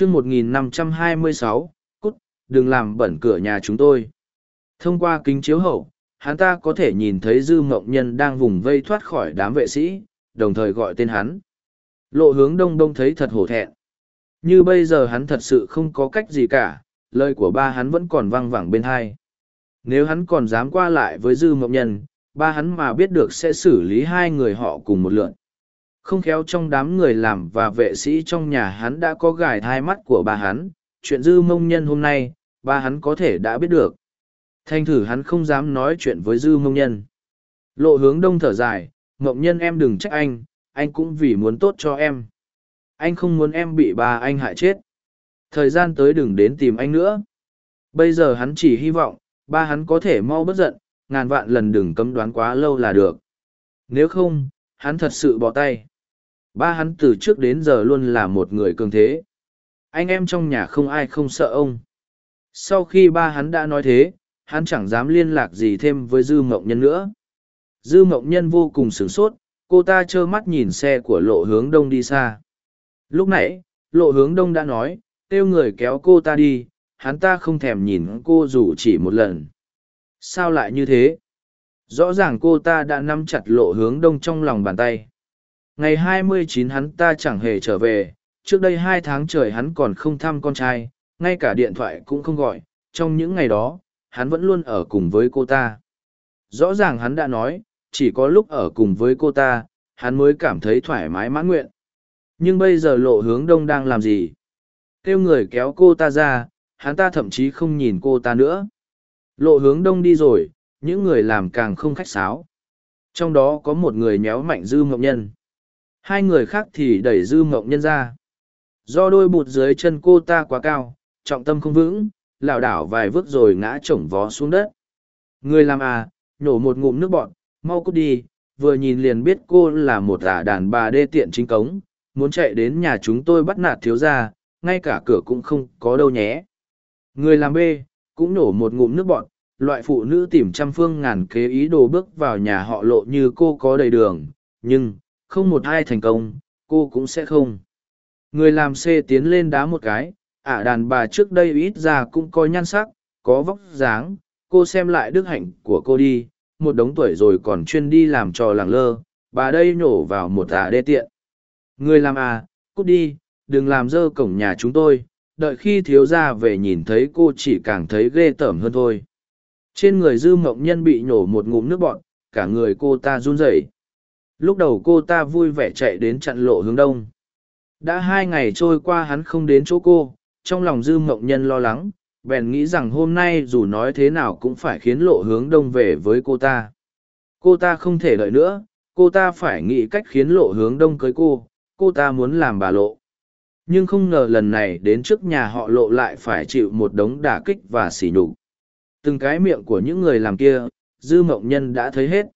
chương 1526, cút, đừng làm bẩn cửa nhà chúng tôi. Thông qua kính chiếu hậu, hắn ta có thể nhìn thấy dư mộng nhân đang vùng vây thoát khỏi đám vệ sĩ, đồng thời gọi tên hắn. Lộ hướng đông đông thấy thật hổ thẹn. Như bây giờ hắn thật sự không có cách gì cả, lời của ba hắn vẫn còn văng vẳng bên hai. Nếu hắn còn dám qua lại với dư mộng nhân, ba hắn mà biết được sẽ xử lý hai người họ cùng một lượn. Không khéo trong đám người làm và vệ sĩ trong nhà hắn đã có gài thai mắt của bà hắn, chuyện dư mông nhân hôm nay, bà hắn có thể đã biết được. Thanh thử hắn không dám nói chuyện với dư mông nhân. Lộ hướng đông thở dài, mộng nhân em đừng trách anh, anh cũng vì muốn tốt cho em. Anh không muốn em bị bà anh hại chết. Thời gian tới đừng đến tìm anh nữa. Bây giờ hắn chỉ hy vọng, ba hắn có thể mau bất giận, ngàn vạn lần đừng cấm đoán quá lâu là được. Nếu không, hắn thật sự bỏ tay. Ba hắn từ trước đến giờ luôn là một người cường thế. Anh em trong nhà không ai không sợ ông. Sau khi ba hắn đã nói thế, hắn chẳng dám liên lạc gì thêm với Dư Mộng Nhân nữa. Dư Mộng Nhân vô cùng sửng sốt, cô ta trơ mắt nhìn xe của lộ hướng đông đi xa. Lúc nãy, lộ hướng đông đã nói, kêu người kéo cô ta đi, hắn ta không thèm nhìn cô dù chỉ một lần. Sao lại như thế? Rõ ràng cô ta đã nắm chặt lộ hướng đông trong lòng bàn tay. Ngày 29 hắn ta chẳng hề trở về, trước đây hai tháng trời hắn còn không thăm con trai, ngay cả điện thoại cũng không gọi, trong những ngày đó, hắn vẫn luôn ở cùng với cô ta. Rõ ràng hắn đã nói, chỉ có lúc ở cùng với cô ta, hắn mới cảm thấy thoải mái mãn nguyện. Nhưng bây giờ lộ hướng đông đang làm gì? Kêu người kéo cô ta ra, hắn ta thậm chí không nhìn cô ta nữa. Lộ hướng đông đi rồi, những người làm càng không khách sáo. Trong đó có một người nhéo mạnh dư mộng nhân. Hai người khác thì đẩy dư mộng nhân ra. Do đôi bụt dưới chân cô ta quá cao, trọng tâm không vững, lảo đảo vài bước rồi ngã chổng vó xuống đất. Người làm à, nhổ một ngụm nước bọn, mau cút đi, vừa nhìn liền biết cô là một ả đàn bà đê tiện chính cống, muốn chạy đến nhà chúng tôi bắt nạt thiếu gia, ngay cả cửa cũng không có đâu nhé. Người làm bê, cũng nổ một ngụm nước bọn, loại phụ nữ tìm trăm phương ngàn kế ý đồ bước vào nhà họ lộ như cô có đầy đường, nhưng, không một ai thành công, cô cũng sẽ không. Người làm xê tiến lên đá một cái, ả đàn bà trước đây ít ra cũng có nhan sắc, có vóc dáng, cô xem lại đức hạnh của cô đi, một đống tuổi rồi còn chuyên đi làm trò làng lơ, bà đây nhổ vào một ả đê tiện. Người làm à, cút đi, đừng làm dơ cổng nhà chúng tôi, đợi khi thiếu gia về nhìn thấy cô chỉ càng thấy ghê tởm hơn thôi. Trên người dư mộng nhân bị nhổ một ngụm nước bọt, cả người cô ta run rẩy. Lúc đầu cô ta vui vẻ chạy đến chặn lộ hướng đông. Đã hai ngày trôi qua hắn không đến chỗ cô, trong lòng dư mộng nhân lo lắng, bèn nghĩ rằng hôm nay dù nói thế nào cũng phải khiến lộ hướng đông về với cô ta. Cô ta không thể đợi nữa, cô ta phải nghĩ cách khiến lộ hướng đông cưới cô, cô ta muốn làm bà lộ. Nhưng không ngờ lần này đến trước nhà họ lộ lại phải chịu một đống đả kích và sỉ nhục. Từng cái miệng của những người làm kia, dư mộng nhân đã thấy hết.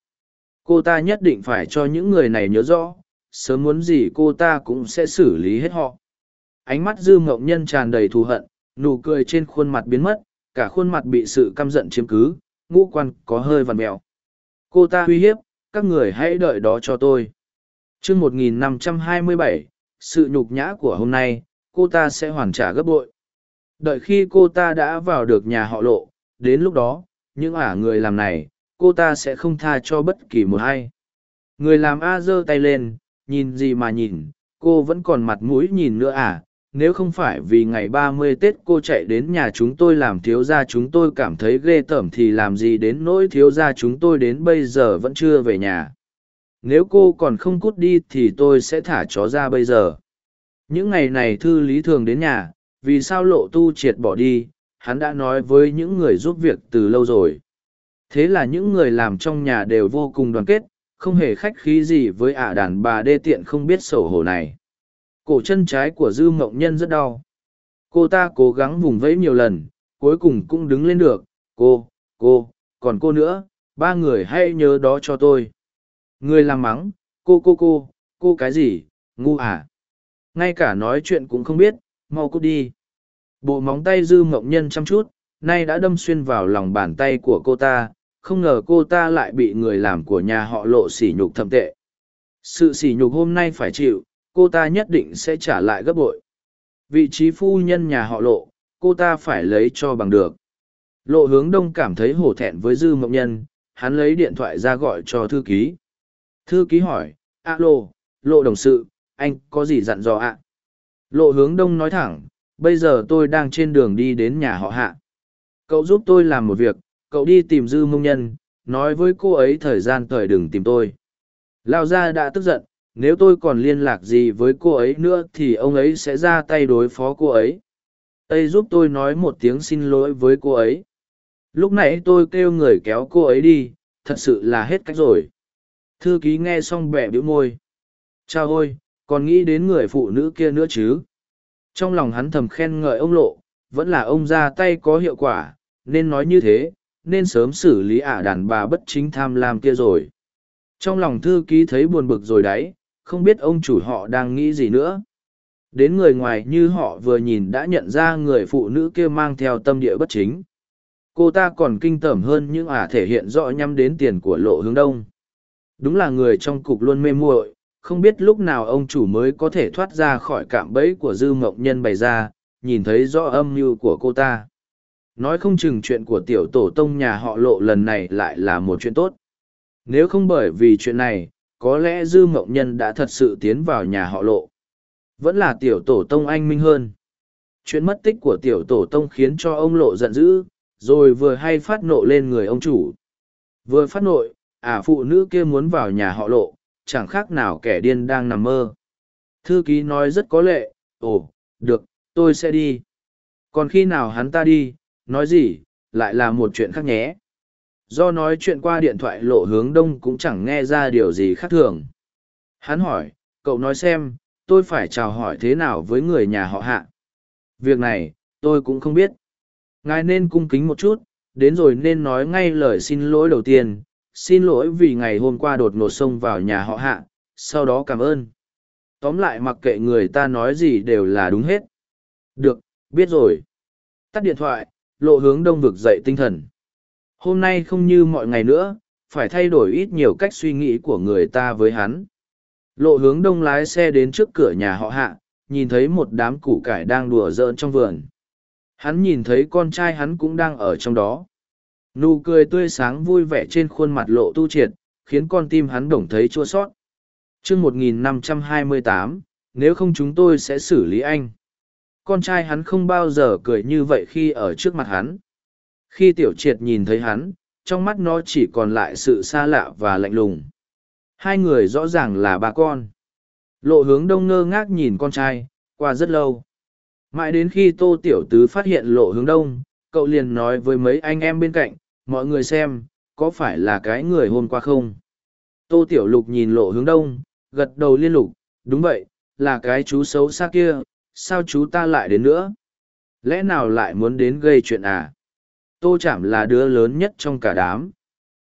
Cô ta nhất định phải cho những người này nhớ rõ, sớm muốn gì cô ta cũng sẽ xử lý hết họ. Ánh mắt dư mộng nhân tràn đầy thù hận, nụ cười trên khuôn mặt biến mất, cả khuôn mặt bị sự căm giận chiếm cứ, ngũ quan có hơi vằn mẹo. Cô ta uy hiếp, các người hãy đợi đó cho tôi. chương 1527, sự nhục nhã của hôm nay, cô ta sẽ hoàn trả gấp bội. Đợi khi cô ta đã vào được nhà họ lộ, đến lúc đó, những ả người làm này, cô ta sẽ không tha cho bất kỳ một ai. Người làm A giơ tay lên, nhìn gì mà nhìn, cô vẫn còn mặt mũi nhìn nữa à, nếu không phải vì ngày ba mươi Tết cô chạy đến nhà chúng tôi làm thiếu gia chúng tôi cảm thấy ghê tởm thì làm gì đến nỗi thiếu gia chúng tôi đến bây giờ vẫn chưa về nhà. Nếu cô còn không cút đi thì tôi sẽ thả chó ra bây giờ. Những ngày này thư lý thường đến nhà, vì sao lộ tu triệt bỏ đi, hắn đã nói với những người giúp việc từ lâu rồi. Thế là những người làm trong nhà đều vô cùng đoàn kết, không hề khách khí gì với ả đàn bà đê tiện không biết xấu hổ này. Cổ chân trái của Dư Mộng Nhân rất đau. Cô ta cố gắng vùng vẫy nhiều lần, cuối cùng cũng đứng lên được. Cô, cô, còn cô nữa, ba người hãy nhớ đó cho tôi. Người làm mắng, cô cô cô, cô cái gì, ngu à. Ngay cả nói chuyện cũng không biết, mau cút đi. Bộ móng tay Dư Mộng Nhân chăm chút, nay đã đâm xuyên vào lòng bàn tay của cô ta, không ngờ cô ta lại bị người làm của nhà họ lộ sỉ nhục thậm tệ. Sự sỉ nhục hôm nay phải chịu, cô ta nhất định sẽ trả lại gấp bội. vị trí phu nhân nhà họ lộ cô ta phải lấy cho bằng được lộ hướng đông cảm thấy hổ thẹn với dư mộng nhân hắn lấy điện thoại ra gọi cho thư ký thư ký hỏi alo lộ đồng sự anh có gì dặn dò ạ lộ hướng đông nói thẳng bây giờ tôi đang trên đường đi đến nhà họ hạ cậu giúp tôi làm một việc cậu đi tìm dư mông nhân, nói với cô ấy thời gian thời đừng tìm tôi. Lao gia đã tức giận, nếu tôi còn liên lạc gì với cô ấy nữa thì ông ấy sẽ ra tay đối phó cô ấy. Tây giúp tôi nói một tiếng xin lỗi với cô ấy. Lúc nãy tôi kêu người kéo cô ấy đi, thật sự là hết cách rồi. Thư ký nghe xong bẻ bĩu môi. Cha ôi, còn nghĩ đến người phụ nữ kia nữa chứ? Trong lòng hắn thầm khen ngợi ông lộ, vẫn là ông ra tay có hiệu quả, nên nói như thế nên sớm xử lý ả đàn bà bất chính tham lam kia rồi. Trong lòng thư ký thấy buồn bực rồi đấy, không biết ông chủ họ đang nghĩ gì nữa. Đến người ngoài như họ vừa nhìn đã nhận ra người phụ nữ kia mang theo tâm địa bất chính. Cô ta còn kinh tởm hơn những ả thể hiện rõ nhắm đến tiền của lộ hướng đông. Đúng là người trong cục luôn mê muội, không biết lúc nào ông chủ mới có thể thoát ra khỏi cạm bẫy của dư mộng nhân bày ra, nhìn thấy rõ âm mưu của cô ta nói không chừng chuyện của tiểu tổ tông nhà họ lộ lần này lại là một chuyện tốt. Nếu không bởi vì chuyện này, có lẽ dư mộng nhân đã thật sự tiến vào nhà họ lộ. Vẫn là tiểu tổ tông anh minh hơn. Chuyện mất tích của tiểu tổ tông khiến cho ông lộ giận dữ, rồi vừa hay phát nộ lên người ông chủ. Vừa phát nội ả phụ nữ kia muốn vào nhà họ lộ, chẳng khác nào kẻ điên đang nằm mơ. Thư ký nói rất có lệ, ồ, được, tôi sẽ đi. Còn khi nào hắn ta đi nói gì, lại là một chuyện khác nhé. Do nói chuyện qua điện thoại lộ hướng đông cũng chẳng nghe ra điều gì khác thường. Hắn hỏi, cậu nói xem, tôi phải chào hỏi thế nào với người nhà họ hạ? Việc này, tôi cũng không biết. Ngài nên cung kính một chút, đến rồi nên nói ngay lời xin lỗi đầu tiên. Xin lỗi vì ngày hôm qua đột ngột xông vào nhà họ hạ, sau đó cảm ơn. Tóm lại mặc kệ người ta nói gì đều là đúng hết. Được, biết rồi. Tắt điện thoại lộ hướng đông vực dậy tinh thần. Hôm nay không như mọi ngày nữa phải thay đổi ít nhiều cách suy nghĩ của người ta với hắn. Lộ hướng đông lái xe đến trước cửa nhà họ hạ nhìn thấy một đám củ cải đang đùa giỡn trong vườn. Hắn nhìn thấy con trai hắn cũng đang ở trong đó. Nụ cười tươi sáng vui vẻ trên khuôn mặt lộ tu triệt khiến con tim hắn đổng thấy chua sót. Trước 1528, nếu không chúng tôi sẽ xử lý anh con trai hắn không bao giờ cười như vậy khi ở trước mặt hắn. Khi tiểu triệt nhìn thấy hắn, trong mắt nó chỉ còn lại sự xa lạ và lạnh lùng. Hai người rõ ràng là bà con. Lộ hướng đông ngơ ngác nhìn con trai, qua rất lâu. Mãi đến khi tô tiểu tứ phát hiện lộ hướng đông, cậu liền nói với mấy anh em bên cạnh, mọi người xem, có phải là cái người hôm qua không? Tô tiểu lục nhìn lộ hướng đông, gật đầu liên lục, đúng vậy, là cái chú xấu xa kia sao chú ta lại đến nữa? Lẽ nào lại muốn đến gây chuyện à? Tô chảm là đứa lớn nhất trong cả đám.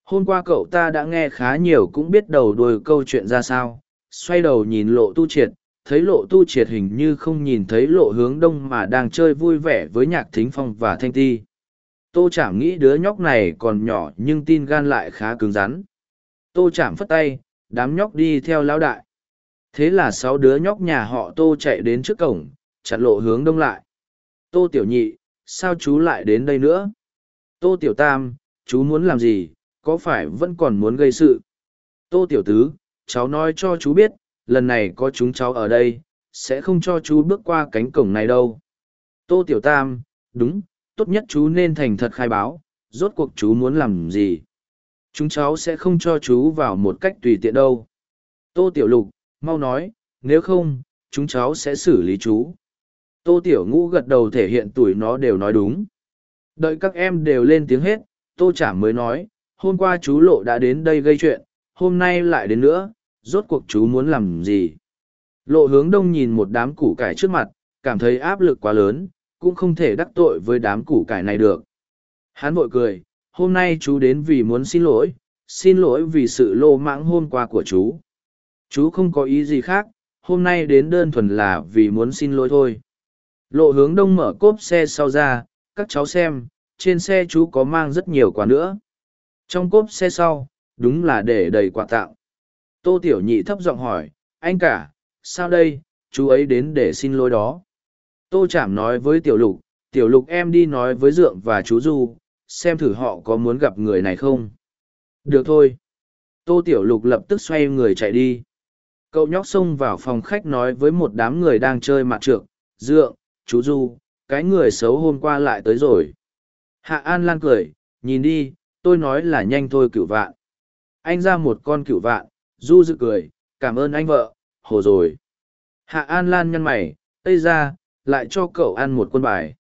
Hôm qua cậu ta đã nghe khá nhiều cũng biết đầu đuôi câu chuyện ra sao. Xoay đầu nhìn lộ tu triệt, thấy lộ tu triệt hình như không nhìn thấy lộ hướng đông mà đang chơi vui vẻ với nhạc thính phong và thanh ti. Tô chảm nghĩ đứa nhóc này còn nhỏ nhưng tin gan lại khá cứng rắn. Tô chảm phất tay, đám nhóc đi theo lão đại thế là sáu đứa nhóc nhà họ tô chạy đến trước cổng, chặn lộ hướng đông lại. Tô tiểu nhị, sao chú lại đến đây nữa? Tô tiểu tam, chú muốn làm gì? Có phải vẫn còn muốn gây sự? Tô tiểu tứ, cháu nói cho chú biết, lần này có chúng cháu ở đây, sẽ không cho chú bước qua cánh cổng này đâu. Tô tiểu tam, đúng, tốt nhất chú nên thành thật khai báo, rốt cuộc chú muốn làm gì? Chúng cháu sẽ không cho chú vào một cách tùy tiện đâu. Tô tiểu lục mau nói, nếu không, chúng cháu sẽ xử lý chú. Tô tiểu ngũ gật đầu thể hiện tuổi nó đều nói đúng. Đợi các em đều lên tiếng hết, tô chảm mới nói, hôm qua chú lộ đã đến đây gây chuyện, hôm nay lại đến nữa, rốt cuộc chú muốn làm gì? Lộ hướng đông nhìn một đám củ cải trước mặt, cảm thấy áp lực quá lớn, cũng không thể đắc tội với đám củ cải này được. Hắn vội cười, hôm nay chú đến vì muốn xin lỗi xin lỗi vì sự lô mãng hôm qua của chú chú không có ý gì khác hôm nay đến đơn thuần là vì muốn xin lỗi thôi lộ hướng đông mở cốp xe sau ra các cháu xem trên xe chú có mang rất nhiều quà nữa trong cốp xe sau đúng là để đầy quà tặng tô tiểu nhị thấp giọng hỏi anh cả sao đây chú ấy đến để xin lỗi đó Tô Chảm nói với Tiểu Lục, Tiểu Lục em đi nói với Dượng và chú Du, xem thử họ có muốn gặp người này không. Được thôi. Tô Tiểu Lục lập tức xoay người chạy đi. Cậu nhóc xông vào phòng khách nói với một đám người đang chơi mặt trượt Dượng, chú Du, cái người xấu hôm qua lại tới rồi. Hạ An Lan cười, nhìn đi, tôi nói là nhanh thôi cựu vạn. Anh ra một con cựu vạn, Du dự cười, cảm ơn anh vợ, hồ rồi. Hạ An Lan nhăn mày, Ây ra, lại cho cậu ăn một quân bài.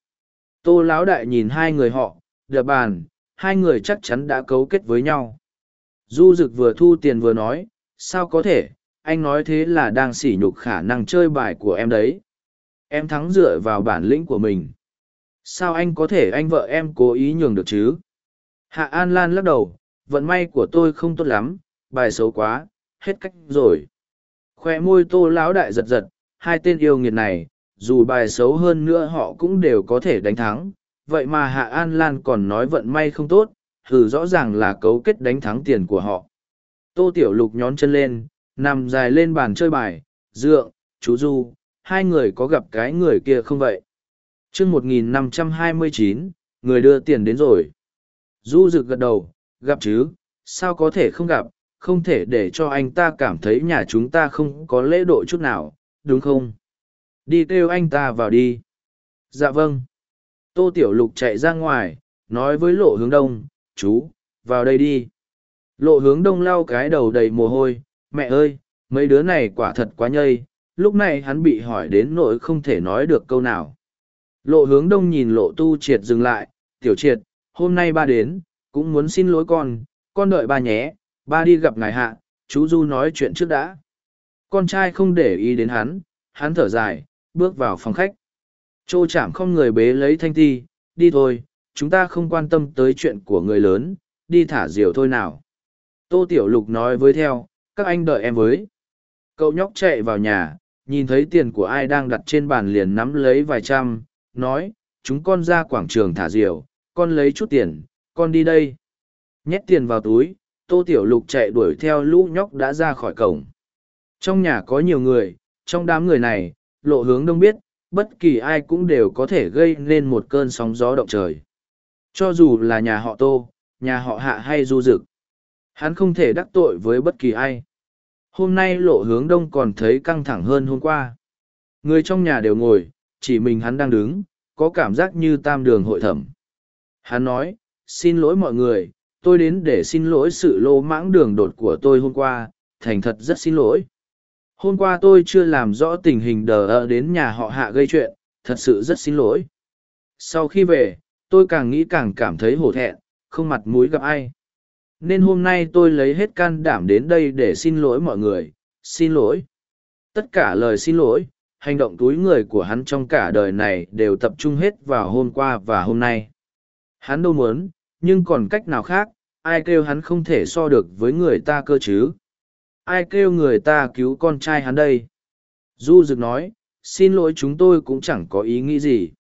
Tô Lão Đại nhìn hai người họ, đập bàn, hai người chắc chắn đã cấu kết với nhau. Du Dực vừa thu tiền vừa nói, sao có thể, anh nói thế là đang sỉ nhục khả năng chơi bài của em đấy. Em thắng dựa vào bản lĩnh của mình. Sao anh có thể anh vợ em cố ý nhường được chứ? Hạ An Lan lắc đầu, vận may của tôi không tốt lắm, bài xấu quá, hết cách rồi. Khoe môi tô lão đại giật giật, hai tên yêu nghiệt này, dù bài xấu hơn nữa họ cũng đều có thể đánh thắng. Vậy mà Hạ An Lan còn nói vận may không tốt, thử rõ ràng là cấu kết đánh thắng tiền của họ. Tô Tiểu Lục nhón chân lên, nằm dài lên bàn chơi bài, dựa, chú Du, hai người có gặp cái người kia không vậy? chương 1529, người đưa tiền đến rồi. Du rực gật đầu, gặp chứ, sao có thể không gặp, không thể để cho anh ta cảm thấy nhà chúng ta không có lễ độ chút nào, đúng không? Đi kêu anh ta vào đi. Dạ vâng. Tô Tiểu Lục chạy ra ngoài, nói với lộ hướng đông, chú, vào đây đi. Lộ hướng đông lau cái đầu đầy mồ hôi, mẹ ơi, mấy đứa này quả thật quá nhây, lúc này hắn bị hỏi đến nỗi không thể nói được câu nào. Lộ hướng đông nhìn lộ tu triệt dừng lại, tiểu triệt, hôm nay ba đến, cũng muốn xin lỗi con, con đợi ba nhé, ba đi gặp ngài hạ, chú Du nói chuyện trước đã. Con trai không để ý đến hắn, hắn thở dài, bước vào phòng khách. Trô chạm không người bế lấy thanh ti, đi thôi, chúng ta không quan tâm tới chuyện của người lớn, đi thả diều thôi nào. Tô Tiểu Lục nói với theo, các anh đợi em với. Cậu nhóc chạy vào nhà, nhìn thấy tiền của ai đang đặt trên bàn liền nắm lấy vài trăm, nói, chúng con ra quảng trường thả diều, con lấy chút tiền, con đi đây. Nhét tiền vào túi, Tô Tiểu Lục chạy đuổi theo lũ nhóc đã ra khỏi cổng. Trong nhà có nhiều người, trong đám người này, lộ hướng đông biết, bất kỳ ai cũng đều có thể gây nên một cơn sóng gió động trời. Cho dù là nhà họ Tô, nhà họ Hạ hay Du Dực, hắn không thể đắc tội với bất kỳ ai. Hôm nay lộ hướng đông còn thấy căng thẳng hơn hôm qua. Người trong nhà đều ngồi, chỉ mình hắn đang đứng, có cảm giác như tam đường hội thẩm. Hắn nói, xin lỗi mọi người, tôi đến để xin lỗi sự lô mãng đường đột của tôi hôm qua, thành thật rất xin lỗi. Hôm qua tôi chưa làm rõ tình hình đờ ơ đến nhà họ hạ gây chuyện, thật sự rất xin lỗi. Sau khi về, tôi càng nghĩ càng cảm thấy hổ thẹn, không mặt mũi gặp ai. Nên hôm nay tôi lấy hết can đảm đến đây để xin lỗi mọi người, xin lỗi. Tất cả lời xin lỗi, hành động túi người của hắn trong cả đời này đều tập trung hết vào hôm qua và hôm nay. Hắn đâu muốn, nhưng còn cách nào khác, ai kêu hắn không thể so được với người ta cơ chứ ai kêu người ta cứu con trai hắn đây du Dực nói xin lỗi chúng tôi cũng chẳng có ý nghĩ gì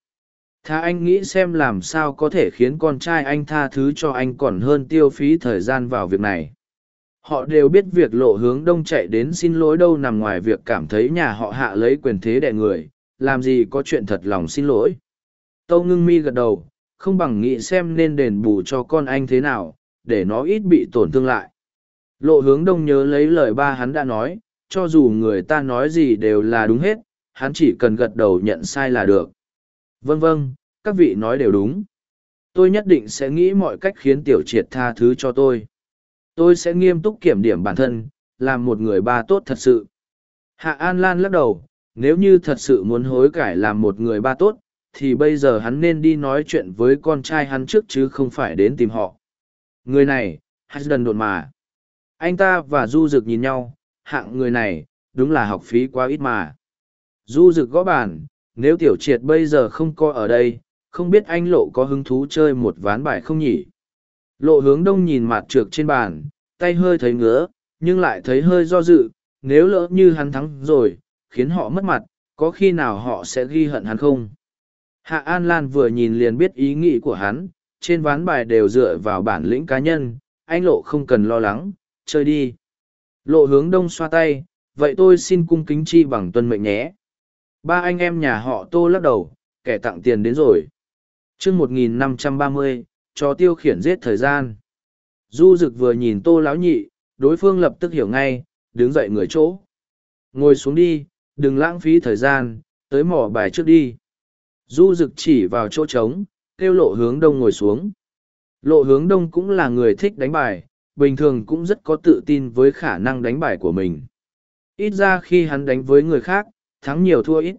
tha anh nghĩ xem làm sao có thể khiến con trai anh tha thứ cho anh còn hơn tiêu phí thời gian vào việc này. Họ đều biết việc lộ hướng đông chạy đến xin lỗi đâu nằm ngoài việc cảm thấy nhà họ hạ lấy quyền thế đẻ người làm gì có chuyện thật lòng xin lỗi. Tâu ngưng mi gật đầu không bằng nghĩ xem nên đền bù cho con anh thế nào để nó ít bị tổn thương lại. Lộ hướng đông nhớ lấy lời ba hắn đã nói, cho dù người ta nói gì đều là đúng hết, hắn chỉ cần gật đầu nhận sai là được. Vâng vâng, các vị nói đều đúng. Tôi nhất định sẽ nghĩ mọi cách khiến tiểu triệt tha thứ cho tôi. Tôi sẽ nghiêm túc kiểm điểm bản thân, làm một người ba tốt thật sự. Hạ An Lan lắc đầu, nếu như thật sự muốn hối cải làm một người ba tốt, thì bây giờ hắn nên đi nói chuyện với con trai hắn trước chứ không phải đến tìm họ. Người này, hắn đần đột mà anh ta và du Dực nhìn nhau hạng người này đúng là học phí quá ít mà du Dực gõ bàn nếu tiểu triệt bây giờ không coi ở đây không biết anh lộ có hứng thú chơi một ván bài không nhỉ lộ hướng đông nhìn mặt trượt trên bàn tay hơi thấy ngứa nhưng lại thấy hơi do dự nếu lỡ như hắn thắng rồi khiến họ mất mặt có khi nào họ sẽ ghi hận hắn không hạ an lan vừa nhìn liền biết ý nghĩ của hắn trên ván bài đều dựa vào bản lĩnh cá nhân anh lộ không cần lo lắng chơi đi. Lộ hướng đông xoa tay, vậy tôi xin cung kính chi bằng tuân mệnh nhé ba anh em nhà họ tô lắc đầu, kẻ tặng tiền đến rồi. Chương một nghìn năm trăm ba mươi, cho tiêu khiển giết thời gian. Du Dực vừa nhìn tô lão nhị, đối phương lập tức hiểu ngay, đứng dậy người chỗ. Ngồi xuống đi, đừng lãng phí thời gian, tới mỏ bài trước đi. Du Dực chỉ vào chỗ trống, kêu lộ hướng đông ngồi xuống. Lộ hướng đông cũng là người thích đánh bài, bình thường cũng rất có tự tin với khả năng đánh bài của mình. Ít ra khi hắn đánh với người khác thắng nhiều thua ít.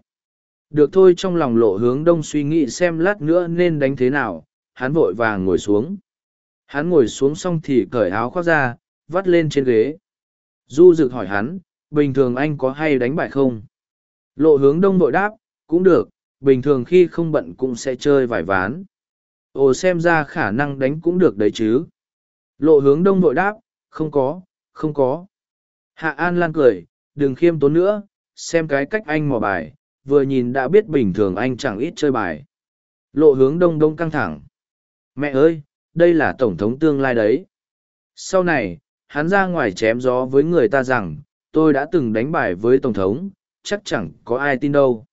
Được thôi trong lòng lộ hướng đông suy nghĩ xem lát nữa nên đánh thế nào, hắn vội vàng ngồi xuống. Hắn ngồi xuống xong thì cởi áo khoác ra, vắt lên trên ghế. Du rực hỏi hắn, bình thường anh có hay đánh bài không? Lộ hướng đông vội đáp, cũng được, bình thường khi không bận cũng sẽ chơi vài ván. Ồ, xem ra khả năng đánh cũng được đấy chứ. Lộ hướng đông vội đáp, không có không có. Hạ an lan cười, đừng khiêm tốn nữa xem cái cách anh mò bài, vừa nhìn đã biết bình thường anh chẳng ít chơi bài. Lộ hướng đông đông căng thẳng. Mẹ ơi, đây là tổng thống tương lai đấy. Sau này, hắn ra ngoài chém gió với người ta rằng, tôi đã từng đánh bài với tổng thống, chắc chẳng có ai tin đâu.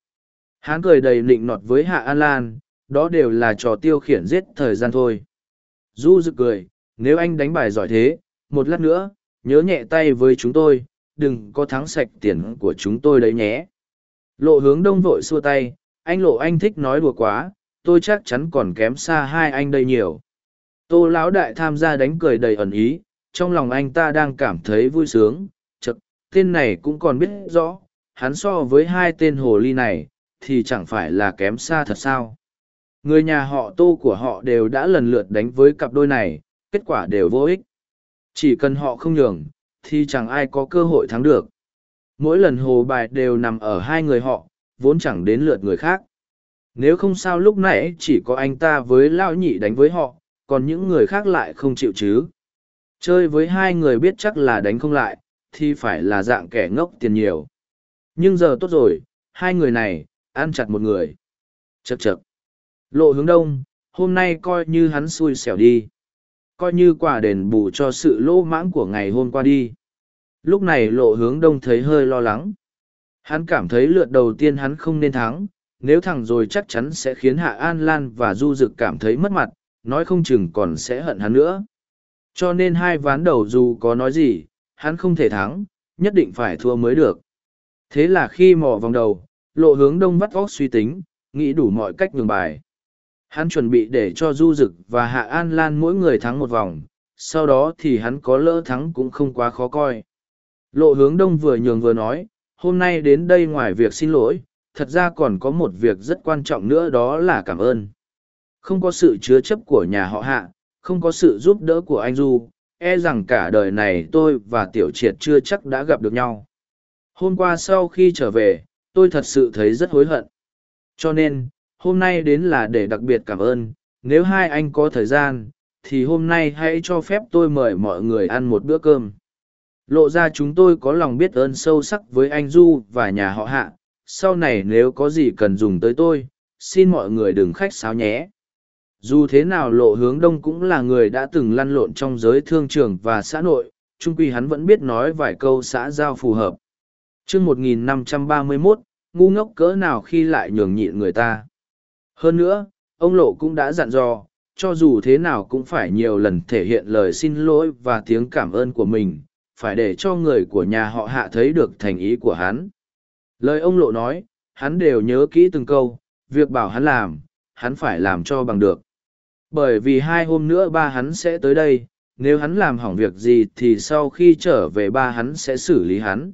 Hắn cười đầy nịnh nọt với hạ an lan, đó đều là trò tiêu khiển giết thời gian thôi. Du rực cười, nếu anh đánh bài giỏi thế, một lát nữa, nhớ nhẹ tay với chúng tôi đừng có thắng sạch tiền của chúng tôi đấy nhé. Lộ hướng đông vội xua tay, anh lộ anh thích nói đùa quá, tôi chắc chắn còn kém xa hai anh đây nhiều. Tô lão đại tham gia đánh cười đầy ẩn ý, trong lòng anh ta đang cảm thấy vui sướng chật tên này cũng còn biết rõ, hắn so với hai tên hồ ly này, thì chẳng phải là kém xa thật sao. Người nhà họ tô của họ đều đã lần lượt đánh với cặp đôi này, kết quả đều vô ích. Chỉ cần họ không nhường thì chẳng ai có cơ hội thắng được. Mỗi lần hồ bài đều nằm ở hai người họ, vốn chẳng đến lượt người khác. Nếu không sao lúc nãy chỉ có anh ta với lao nhị đánh với họ, còn những người khác lại không chịu chứ. Chơi với hai người biết chắc là đánh không lại, thì phải là dạng kẻ ngốc tiền nhiều. Nhưng giờ tốt rồi, hai người này, ăn chặt một người. Chập chập. lộ hướng đông, hôm nay coi như hắn xui xẻo đi coi như quả đền bù cho sự lỗ mãng của ngày hôm qua đi. Lúc này lộ hướng đông thấy hơi lo lắng. Hắn cảm thấy lượt đầu tiên hắn không nên thắng, nếu thẳng rồi chắc chắn sẽ khiến hạ an lan và du dực cảm thấy mất mặt, nói không chừng còn sẽ hận hắn nữa. Cho nên hai ván đầu dù có nói gì, hắn không thể thắng, nhất định phải thua mới được. Thế là khi mò vòng đầu, lộ hướng đông vắt óc suy tính, nghĩ đủ mọi cách nhường bài hắn chuẩn bị để cho du dực và hạ an lan mỗi người thắng một vòng, sau đó thì hắn có lỡ thắng cũng không quá khó coi. Lộ hướng đông vừa nhường vừa nói, hôm nay đến đây ngoài việc xin lỗi, thật ra còn có một việc rất quan trọng nữa đó là cảm ơn. Không có sự chứa chấp của nhà họ hạ, không có sự giúp đỡ của anh du e rằng cả đời này tôi và tiểu triệt chưa chắc đã gặp được nhau. Hôm qua sau khi trở về, tôi thật sự thấy rất hối hận. Cho nên hôm nay đến là để đặc biệt cảm ơn, nếu hai anh có thời gian, thì hôm nay hãy cho phép tôi mời mọi người ăn một bữa cơm. Lộ ra chúng tôi có lòng biết ơn sâu sắc với anh du và nhà họ hạ, sau này nếu có gì cần dùng tới tôi, xin mọi người đừng khách sáo nhé. Dù thế nào lộ hướng đông cũng là người đã từng lăn lộn trong giới thương trường và xã nội trung quy hắn vẫn biết nói vài câu xã giao phù hợp. Chương một nghìn năm trăm ba mươi mốt, ngu ngốc cỡ nào khi lại nhường nhịn người ta hơn nữa, ông lộ cũng đã dặn dò, cho dù thế nào cũng phải nhiều lần thể hiện lời xin lỗi và tiếng cảm ơn của mình, phải để cho người của nhà họ hạ thấy được thành ý của hắn. Lời ông lộ nói, hắn đều nhớ kỹ từng câu, việc bảo hắn làm, hắn phải làm cho bằng được. Bởi vì hai hôm nữa ba hắn sẽ tới đây, nếu hắn làm hỏng việc gì thì sau khi trở về ba hắn sẽ xử lý hắn.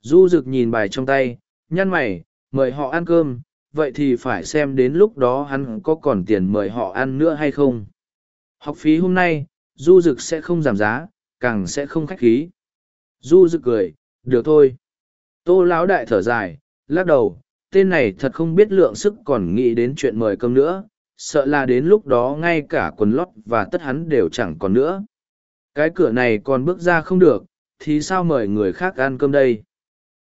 Du rực nhìn bài trong tay, nhăn mày, mời họ ăn cơm vậy thì phải xem đến lúc đó hắn có còn tiền mời họ ăn nữa hay không. Học phí hôm nay, du dực sẽ không giảm giá, càng sẽ không khách khí. Du dực cười, được thôi. Tô lão đại thở dài, lắc đầu, tên này thật không biết lượng sức còn nghĩ đến chuyện mời cơm nữa, sợ là đến lúc đó ngay cả quần lót và tất hắn đều chẳng còn nữa. Cái cửa này còn bước ra không được, thì sao mời người khác ăn cơm đây?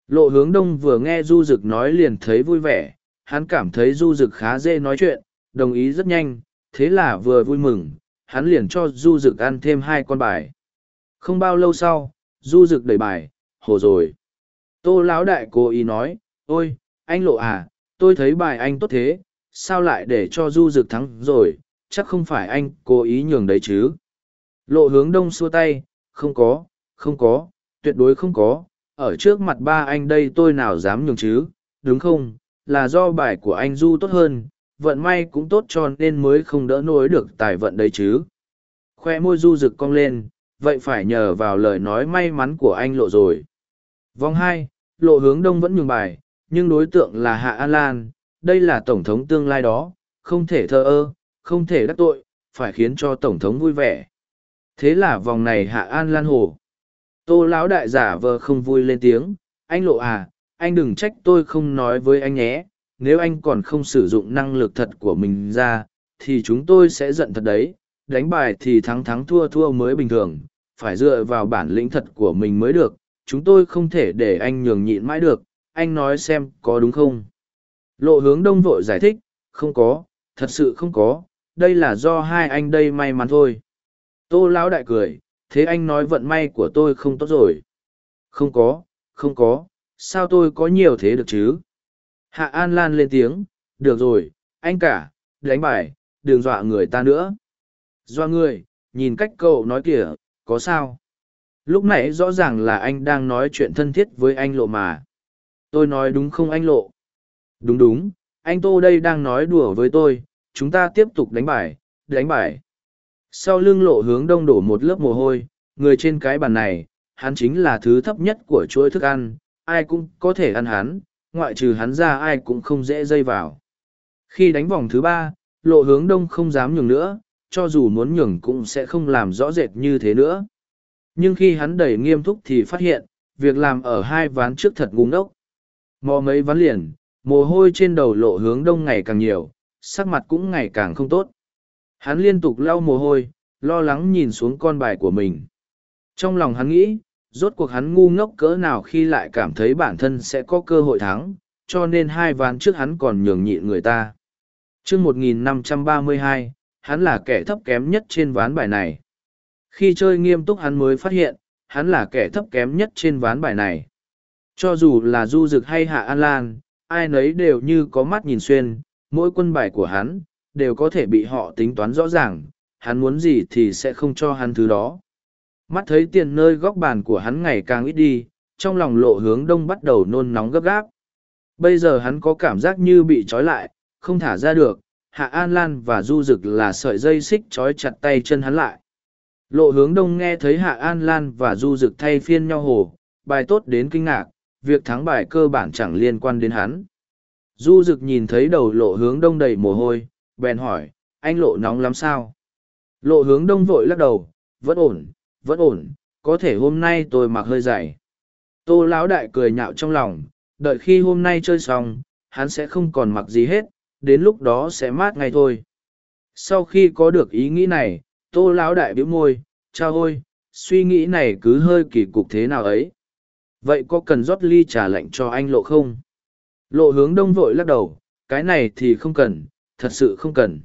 Lộ hướng đông vừa nghe du dực nói liền thấy vui vẻ hắn cảm thấy du Dực khá dễ nói chuyện đồng ý rất nhanh thế là vừa vui mừng hắn liền cho du Dực ăn thêm hai con bài. Không bao lâu sau du Dực đầy bài hồ rồi. Tô lão đại cố ý nói ôi anh lộ à, tôi thấy bài anh tốt thế, sao lại để cho du dực thắng rồi, chắc không phải anh cố ý nhường đấy chứ. Lộ hướng đông xua tay, không có, không có, tuyệt đối không có, ở trước mặt ba anh đây tôi nào dám nhường chứ, đúng không, là do bài của anh du tốt hơn, vận may cũng tốt cho nên mới không đỡ nổi được tài vận đấy chứ. Khoe môi du rực cong lên, vậy phải nhờ vào lời nói may mắn của anh lộ rồi. Vòng hai, lộ hướng đông vẫn nhường bài, nhưng đối tượng là Hạ An Lan, đây là Tổng thống tương lai đó, không thể thờ ơ, không thể đắc tội, phải khiến cho Tổng thống vui vẻ. Thế là vòng này Hạ An Lan hồ. Tô lão đại giả vờ không vui lên tiếng, anh lộ à, anh đừng trách tôi không nói với anh nhé, nếu anh còn không sử dụng năng lực thật của mình ra, thì chúng tôi sẽ giận thật đấy, đánh bài thì thắng thắng thua thua mới bình thường, phải dựa vào bản lĩnh thật của mình mới được, chúng tôi không thể để anh nhường nhịn mãi được, anh nói xem có đúng không? Lộ hướng đông vội giải thích, không có, thật sự không có, đây là do hai anh đây may mắn thôi. Tô lão đại cười, thế anh nói vận may của tôi không tốt rồi. Không có, không có, sao tôi có nhiều thế được chứ? Hạ An Lan lên tiếng, được rồi, anh cả, đánh bài, đừng dọa người ta nữa. Dọa người, nhìn cách cậu nói kìa, có sao? Lúc nãy rõ ràng là anh đang nói chuyện thân thiết với anh lộ mà. Tôi nói đúng không anh lộ? Đúng đúng, anh Tô đây đang nói đùa với tôi, chúng ta tiếp tục đánh bài, đánh bài. Sau lưng lộ hướng đông đổ một lớp mồ hôi, người trên cái bàn này, hắn chính là thứ thấp nhất của chuỗi thức ăn, ai cũng có thể ăn hắn, ngoại trừ hắn ra ai cũng không dễ dây vào. Khi đánh vòng thứ ba, lộ hướng đông không dám nhường nữa, cho dù muốn nhường cũng sẽ không làm rõ rệt như thế nữa. Nhưng khi hắn đầy nghiêm túc thì phát hiện, việc làm ở hai ván trước thật ngu ngốc. Mò mấy ván liền, mồ hôi trên đầu lộ hướng đông ngày càng nhiều, sắc mặt cũng ngày càng không tốt. Hắn liên tục lau mồ hôi, lo lắng nhìn xuống con bài của mình. Trong lòng hắn nghĩ, rốt cuộc hắn ngu ngốc cỡ nào khi lại cảm thấy bản thân sẽ có cơ hội thắng, cho nên hai ván trước hắn còn nhường nhịn người ta. Trước 1532, hắn là kẻ thấp kém nhất trên ván bài này. Khi chơi nghiêm túc hắn mới phát hiện, hắn là kẻ thấp kém nhất trên ván bài này. Cho dù là Du Dực hay Hạ An Lan, ai nấy đều như có mắt nhìn xuyên, mỗi quân bài của hắn, đều có thể bị họ tính toán rõ ràng, hắn muốn gì thì sẽ không cho hắn thứ đó. Mắt thấy tiền nơi góc bàn của hắn ngày càng ít đi, trong lòng lộ hướng đông bắt đầu nôn nóng gấp gáp. Bây giờ hắn có cảm giác như bị trói lại, không thả ra được, Hạ An Lan và Du Dực là sợi dây xích trói chặt tay chân hắn lại. Lộ hướng đông nghe thấy Hạ An Lan và Du Dực thay phiên nhau hồ, bài tốt đến kinh ngạc, việc thắng bài cơ bản chẳng liên quan đến hắn. Du Dực nhìn thấy đầu lộ hướng đông đầy mồ hôi, bèn hỏi, anh lộ nóng lắm sao? Lộ hướng đông vội lắc đầu, vẫn ổn, vẫn ổn, có thể hôm nay tôi mặc hơi dày. Tô lão đại cười nhạo trong lòng, đợi khi hôm nay chơi xong, hắn sẽ không còn mặc gì hết, đến lúc đó sẽ mát ngay thôi. Sau khi có được ý nghĩ này, tô lão đại bĩu môi, cha ôi, suy nghĩ này cứ hơi kỳ cục thế nào ấy. Vậy có cần rót ly trà lạnh cho anh lộ không? Lộ hướng đông vội lắc đầu, cái này thì không cần, thật sự không cần.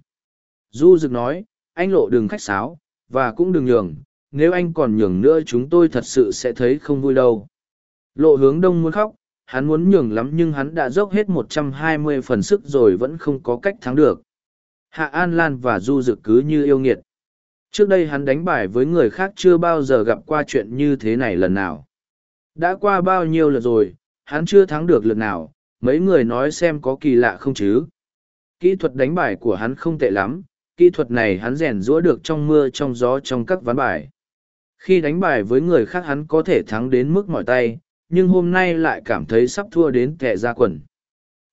Du Dực nói, anh lộ đừng khách sáo, và cũng đừng nhường, nếu anh còn nhường nữa chúng tôi thật sự sẽ thấy không vui đâu. Lộ hướng đông muốn khóc, hắn muốn nhường lắm nhưng hắn đã dốc hết một trăm hai mươi phần sức rồi vẫn không có cách thắng được. Hạ An Lan và Du Dực cứ như yêu nghiệt. Trước đây hắn đánh bài với người khác chưa bao giờ gặp qua chuyện như thế này lần nào. Đã qua bao nhiêu lượt rồi, hắn chưa thắng được lượt nào, mấy người nói xem có kỳ lạ không chứ. Kỹ thuật đánh bài của hắn không tệ lắm, kỹ thuật này hắn rèn rũa được trong mưa trong gió trong các ván bài. Khi đánh bài với người khác hắn có thể thắng đến mức mỏi tay, nhưng hôm nay lại cảm thấy sắp thua đến kẻ ra quần.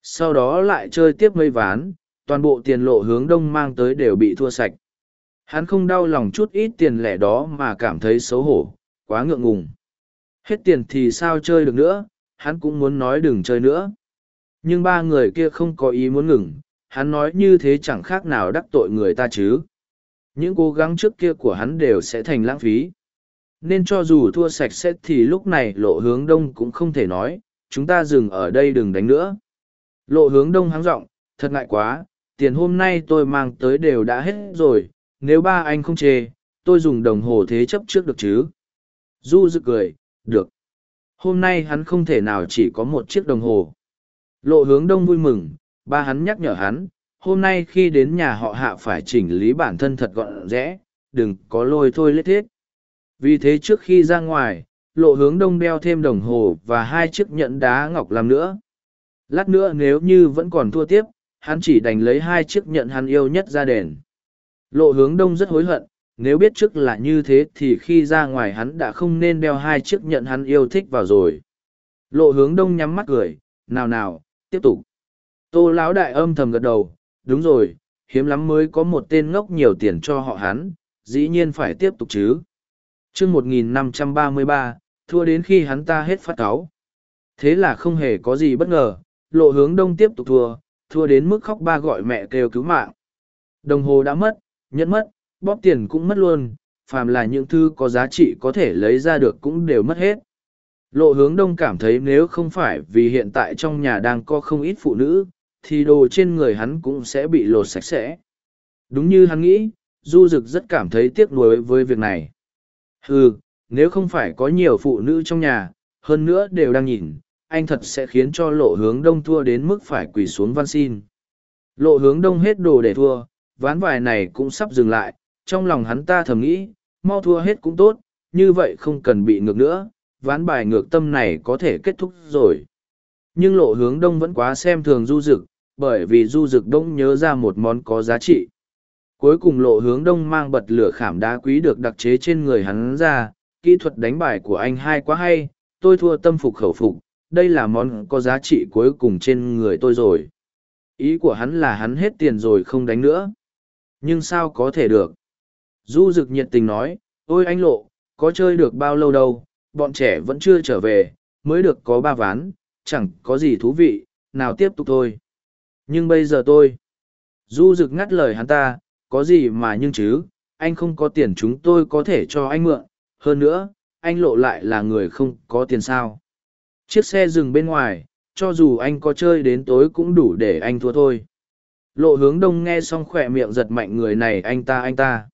Sau đó lại chơi tiếp mây ván, toàn bộ tiền lộ hướng đông mang tới đều bị thua sạch. Hắn không đau lòng chút ít tiền lẻ đó mà cảm thấy xấu hổ, quá ngượng ngùng. Hết tiền thì sao chơi được nữa, hắn cũng muốn nói đừng chơi nữa. Nhưng ba người kia không có ý muốn ngừng, hắn nói như thế chẳng khác nào đắc tội người ta chứ. Những cố gắng trước kia của hắn đều sẽ thành lãng phí. Nên cho dù thua sạch sẽ thì lúc này lộ hướng đông cũng không thể nói, chúng ta dừng ở đây đừng đánh nữa. Lộ hướng đông háng rộng, thật ngại quá, tiền hôm nay tôi mang tới đều đã hết rồi, nếu ba anh không chê, tôi dùng đồng hồ thế chấp trước được chứ. Du dự cười, được. Hôm nay hắn không thể nào chỉ có một chiếc đồng hồ. Lộ hướng đông vui mừng, ba hắn nhắc nhở hắn, hôm nay khi đến nhà họ hạ phải chỉnh lý bản thân thật gọn rẽ, đừng có lôi thôi lết thiết. Vì thế trước khi ra ngoài, lộ hướng đông đeo thêm đồng hồ và hai chiếc nhẫn đá ngọc làm nữa. Lát nữa nếu như vẫn còn thua tiếp, hắn chỉ đành lấy hai chiếc nhẫn hắn yêu nhất ra đền. Lộ hướng đông rất hối hận, nếu biết trước là như thế thì khi ra ngoài hắn đã không nên đeo hai chiếc nhẫn hắn yêu thích vào rồi. Lộ hướng đông nhắm mắt cười, nào nào, tiếp tục. Tô lão đại âm thầm gật đầu, đúng rồi, hiếm lắm mới có một tên ngốc nhiều tiền cho họ hắn, dĩ nhiên phải tiếp tục chứ chương 1533, thua đến khi hắn ta hết phát cáu. Thế là không hề có gì bất ngờ, lộ hướng đông tiếp tục thua, thua đến mức khóc ba gọi mẹ kêu cứu mạng. Đồng hồ đã mất, nhẫn mất, bóp tiền cũng mất luôn, phàm là những thứ có giá trị có thể lấy ra được cũng đều mất hết. Lộ hướng đông cảm thấy nếu không phải vì hiện tại trong nhà đang có không ít phụ nữ, thì đồ trên người hắn cũng sẽ bị lột sạch sẽ. Đúng như hắn nghĩ, Du Dực rất cảm thấy tiếc nuối với việc này. Ừ, nếu không phải có nhiều phụ nữ trong nhà, hơn nữa đều đang nhìn, anh thật sẽ khiến cho lộ hướng đông thua đến mức phải quỳ xuống văn xin. Lộ hướng đông hết đồ để thua, ván bài này cũng sắp dừng lại, trong lòng hắn ta thầm nghĩ, mau thua hết cũng tốt, như vậy không cần bị ngược nữa, ván bài ngược tâm này có thể kết thúc rồi. Nhưng lộ hướng đông vẫn quá xem thường du dực, bởi vì du dực đông nhớ ra một món có giá trị. Cuối cùng lộ hướng đông mang bật lửa khảm đá quý được đặc chế trên người hắn ra, kỹ thuật đánh bài của anh hai quá hay, tôi thua tâm phục khẩu phục, đây là món có giá trị cuối cùng trên người tôi rồi. Ý của hắn là hắn hết tiền rồi không đánh nữa. Nhưng sao có thể được? Du Dực nhiệt tình nói, ôi anh lộ, có chơi được bao lâu đâu, bọn trẻ vẫn chưa trở về, mới được có ba ván, chẳng có gì thú vị, nào tiếp tục thôi. Nhưng bây giờ tôi... Du Dực ngắt lời hắn ta, có gì mà nhưng chứ, anh không có tiền chúng tôi có thể cho anh mượn, hơn nữa, anh lộ lại là người không có tiền sao. Chiếc xe dừng bên ngoài, cho dù anh có chơi đến tối cũng đủ để anh thua thôi. Lộ hướng đông nghe xong khỏe miệng giật mạnh người này anh ta anh ta.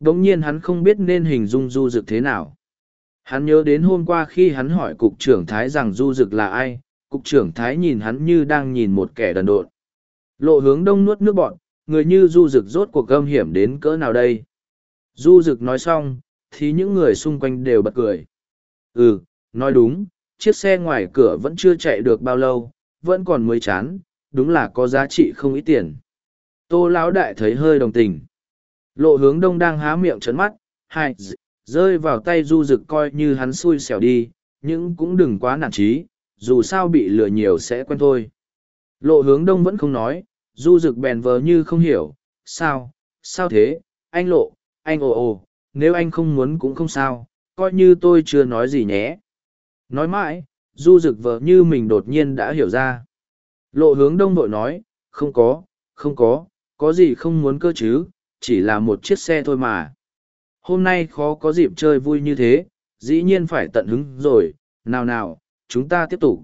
Đống nhiên hắn không biết nên hình dung du dực thế nào. Hắn nhớ đến hôm qua khi hắn hỏi cục trưởng Thái rằng du dực là ai, cục trưởng Thái nhìn hắn như đang nhìn một kẻ đần độn. Lộ hướng đông nuốt nước bọn, người như du dực rốt cuộc gâm hiểm đến cỡ nào đây. Du dực nói xong, thì những người xung quanh đều bật cười. Ừ, nói đúng, chiếc xe ngoài cửa vẫn chưa chạy được bao lâu, vẫn còn mới chán, đúng là có giá trị không ít tiền. Tô lão đại thấy hơi đồng tình. Lộ hướng đông đang há miệng trấn mắt, hai, rơi vào tay du rực coi như hắn xui xẻo đi, nhưng cũng đừng quá nản trí, dù sao bị lừa nhiều sẽ quen thôi. Lộ hướng đông vẫn không nói, du rực bèn vờ như không hiểu, sao, sao thế, anh lộ, anh ồ ồ, nếu anh không muốn cũng không sao, coi như tôi chưa nói gì nhé. Nói mãi, du rực vờ như mình đột nhiên đã hiểu ra. Lộ hướng đông bội nói, không có, không có, có gì không muốn cơ chứ, chỉ là một chiếc xe thôi mà. Hôm nay khó có dịp chơi vui như thế, dĩ nhiên phải tận hứng rồi, nào nào, chúng ta tiếp tục.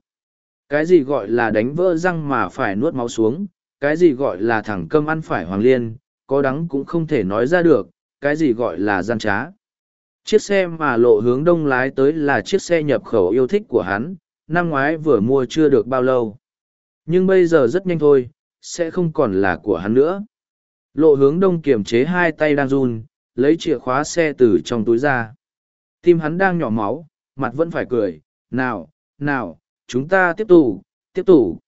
Cái gì gọi là đánh vỡ răng mà phải nuốt máu xuống, cái gì gọi là thẳng cơm ăn phải hoàng liên, có đắng cũng không thể nói ra được, cái gì gọi là gian trá. Chiếc xe mà lộ hướng đông lái tới là chiếc xe nhập khẩu yêu thích của hắn, năm ngoái vừa mua chưa được bao lâu. Nhưng bây giờ rất nhanh thôi, sẽ không còn là của hắn nữa. Lộ hướng đông kiềm chế hai tay đang run, lấy chìa khóa xe từ trong túi ra. Tim hắn đang nhỏ máu, mặt vẫn phải cười, nào, nào, chúng ta tiếp tục, tiếp tục.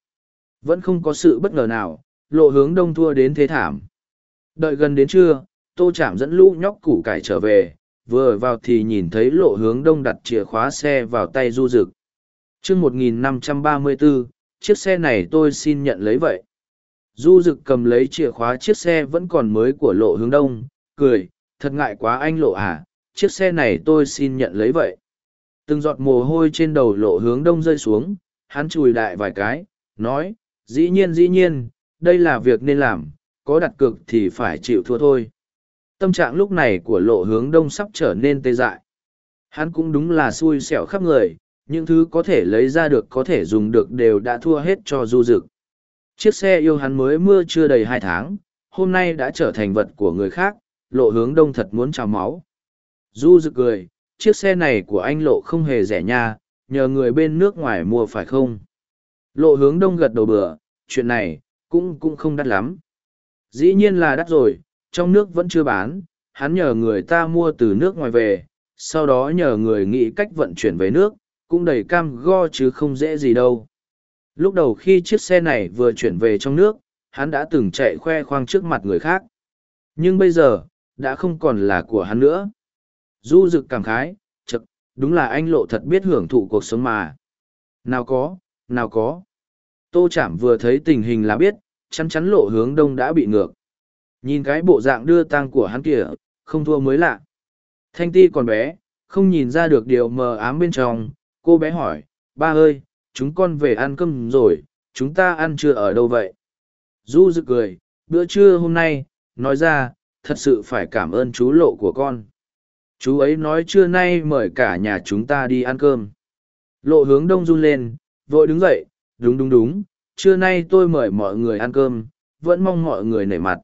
Vẫn không có sự bất ngờ nào, lộ hướng đông thua đến thế thảm. Đợi gần đến trưa, tô chạm dẫn lũ nhóc củ cải trở về, vừa vào thì nhìn thấy lộ hướng đông đặt chìa khóa xe vào tay du rực. chương 1534, chiếc xe này tôi xin nhận lấy vậy. Du rực cầm lấy chìa khóa chiếc xe vẫn còn mới của lộ hướng đông, cười, thật ngại quá anh lộ à, chiếc xe này tôi xin nhận lấy vậy. Từng giọt mồ hôi trên đầu lộ hướng đông rơi xuống, hắn chùi đại vài cái, nói, dĩ nhiên dĩ nhiên, đây là việc nên làm, có đặt cược thì phải chịu thua thôi. Tâm trạng lúc này của lộ hướng đông sắp trở nên tê dại. Hắn cũng đúng là xui xẻo khắp người, những thứ có thể lấy ra được có thể dùng được đều đã thua hết cho du dực. Chiếc xe yêu hắn mới mưa chưa đầy hai tháng, hôm nay đã trở thành vật của người khác, lộ hướng đông thật muốn trào máu. Du dực cười, chiếc xe này của anh lộ không hề rẻ nha, nhờ người bên nước ngoài mua phải không? Lộ hướng đông gật đầu bừa, chuyện này, cũng cũng không đắt lắm. Dĩ nhiên là đắt rồi, trong nước vẫn chưa bán, hắn nhờ người ta mua từ nước ngoài về, sau đó nhờ người nghĩ cách vận chuyển về nước, cũng đầy cam go chứ không dễ gì đâu. Lúc đầu khi chiếc xe này vừa chuyển về trong nước, hắn đã từng chạy khoe khoang trước mặt người khác. Nhưng bây giờ, đã không còn là của hắn nữa. Du rực cảm khái, chật, đúng là anh lộ thật biết hưởng thụ cuộc sống mà. Nào có, nào có. Tô Chạm vừa thấy tình hình là biết, chắn chắn lộ hướng đông đã bị ngược. Nhìn cái bộ dạng đưa tang của hắn kìa, không thua mới lạ. Thanh ti còn bé, không nhìn ra được điều mờ ám bên trong, cô bé hỏi, ba ơi, chúng con về ăn cơm rồi, chúng ta ăn trưa ở đâu vậy? Du dự cười, bữa trưa hôm nay, nói ra, thật sự phải cảm ơn chú lộ của con. Chú ấy nói trưa nay mời cả nhà chúng ta đi ăn cơm. Lộ hướng đông run lên, vội đứng dậy, đúng đúng đúng, trưa nay tôi mời mọi người ăn cơm, vẫn mong mọi người nể mặt.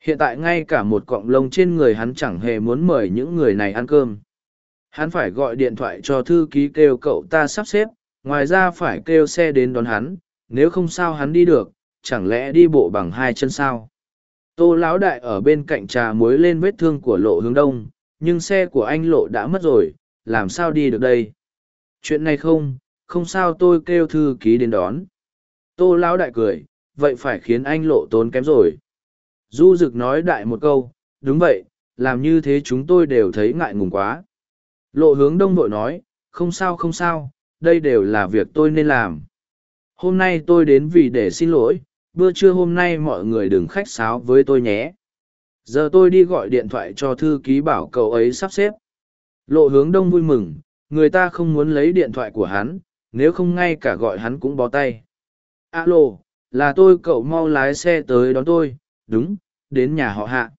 Hiện tại ngay cả một cọng lông trên người hắn chẳng hề muốn mời những người này ăn cơm. Hắn phải gọi điện thoại cho thư ký kêu cậu ta sắp xếp, ngoài ra phải kêu xe đến đón hắn, nếu không sao hắn đi được, chẳng lẽ đi bộ bằng hai chân sao. Tô lão đại ở bên cạnh trà muối lên vết thương của lộ hướng đông, nhưng xe của anh lộ đã mất rồi, làm sao đi được đây? Chuyện này không, không sao tôi kêu thư ký đến đón. Tô lão đại cười, vậy phải khiến anh lộ tốn kém rồi. Du Dực nói đại một câu, đúng vậy, làm như thế chúng tôi đều thấy ngại ngùng quá. Lộ hướng đông đội nói, không sao không sao, đây đều là việc tôi nên làm. Hôm nay tôi đến vì để xin lỗi, bữa trưa hôm nay mọi người đừng khách sáo với tôi nhé. Giờ tôi đi gọi điện thoại cho thư ký bảo cậu ấy sắp xếp. Lộ hướng đông vui mừng, người ta không muốn lấy điện thoại của hắn, nếu không ngay cả gọi hắn cũng bó tay. Alo, là tôi cậu mau lái xe tới đón tôi, đúng, đến nhà họ hạ.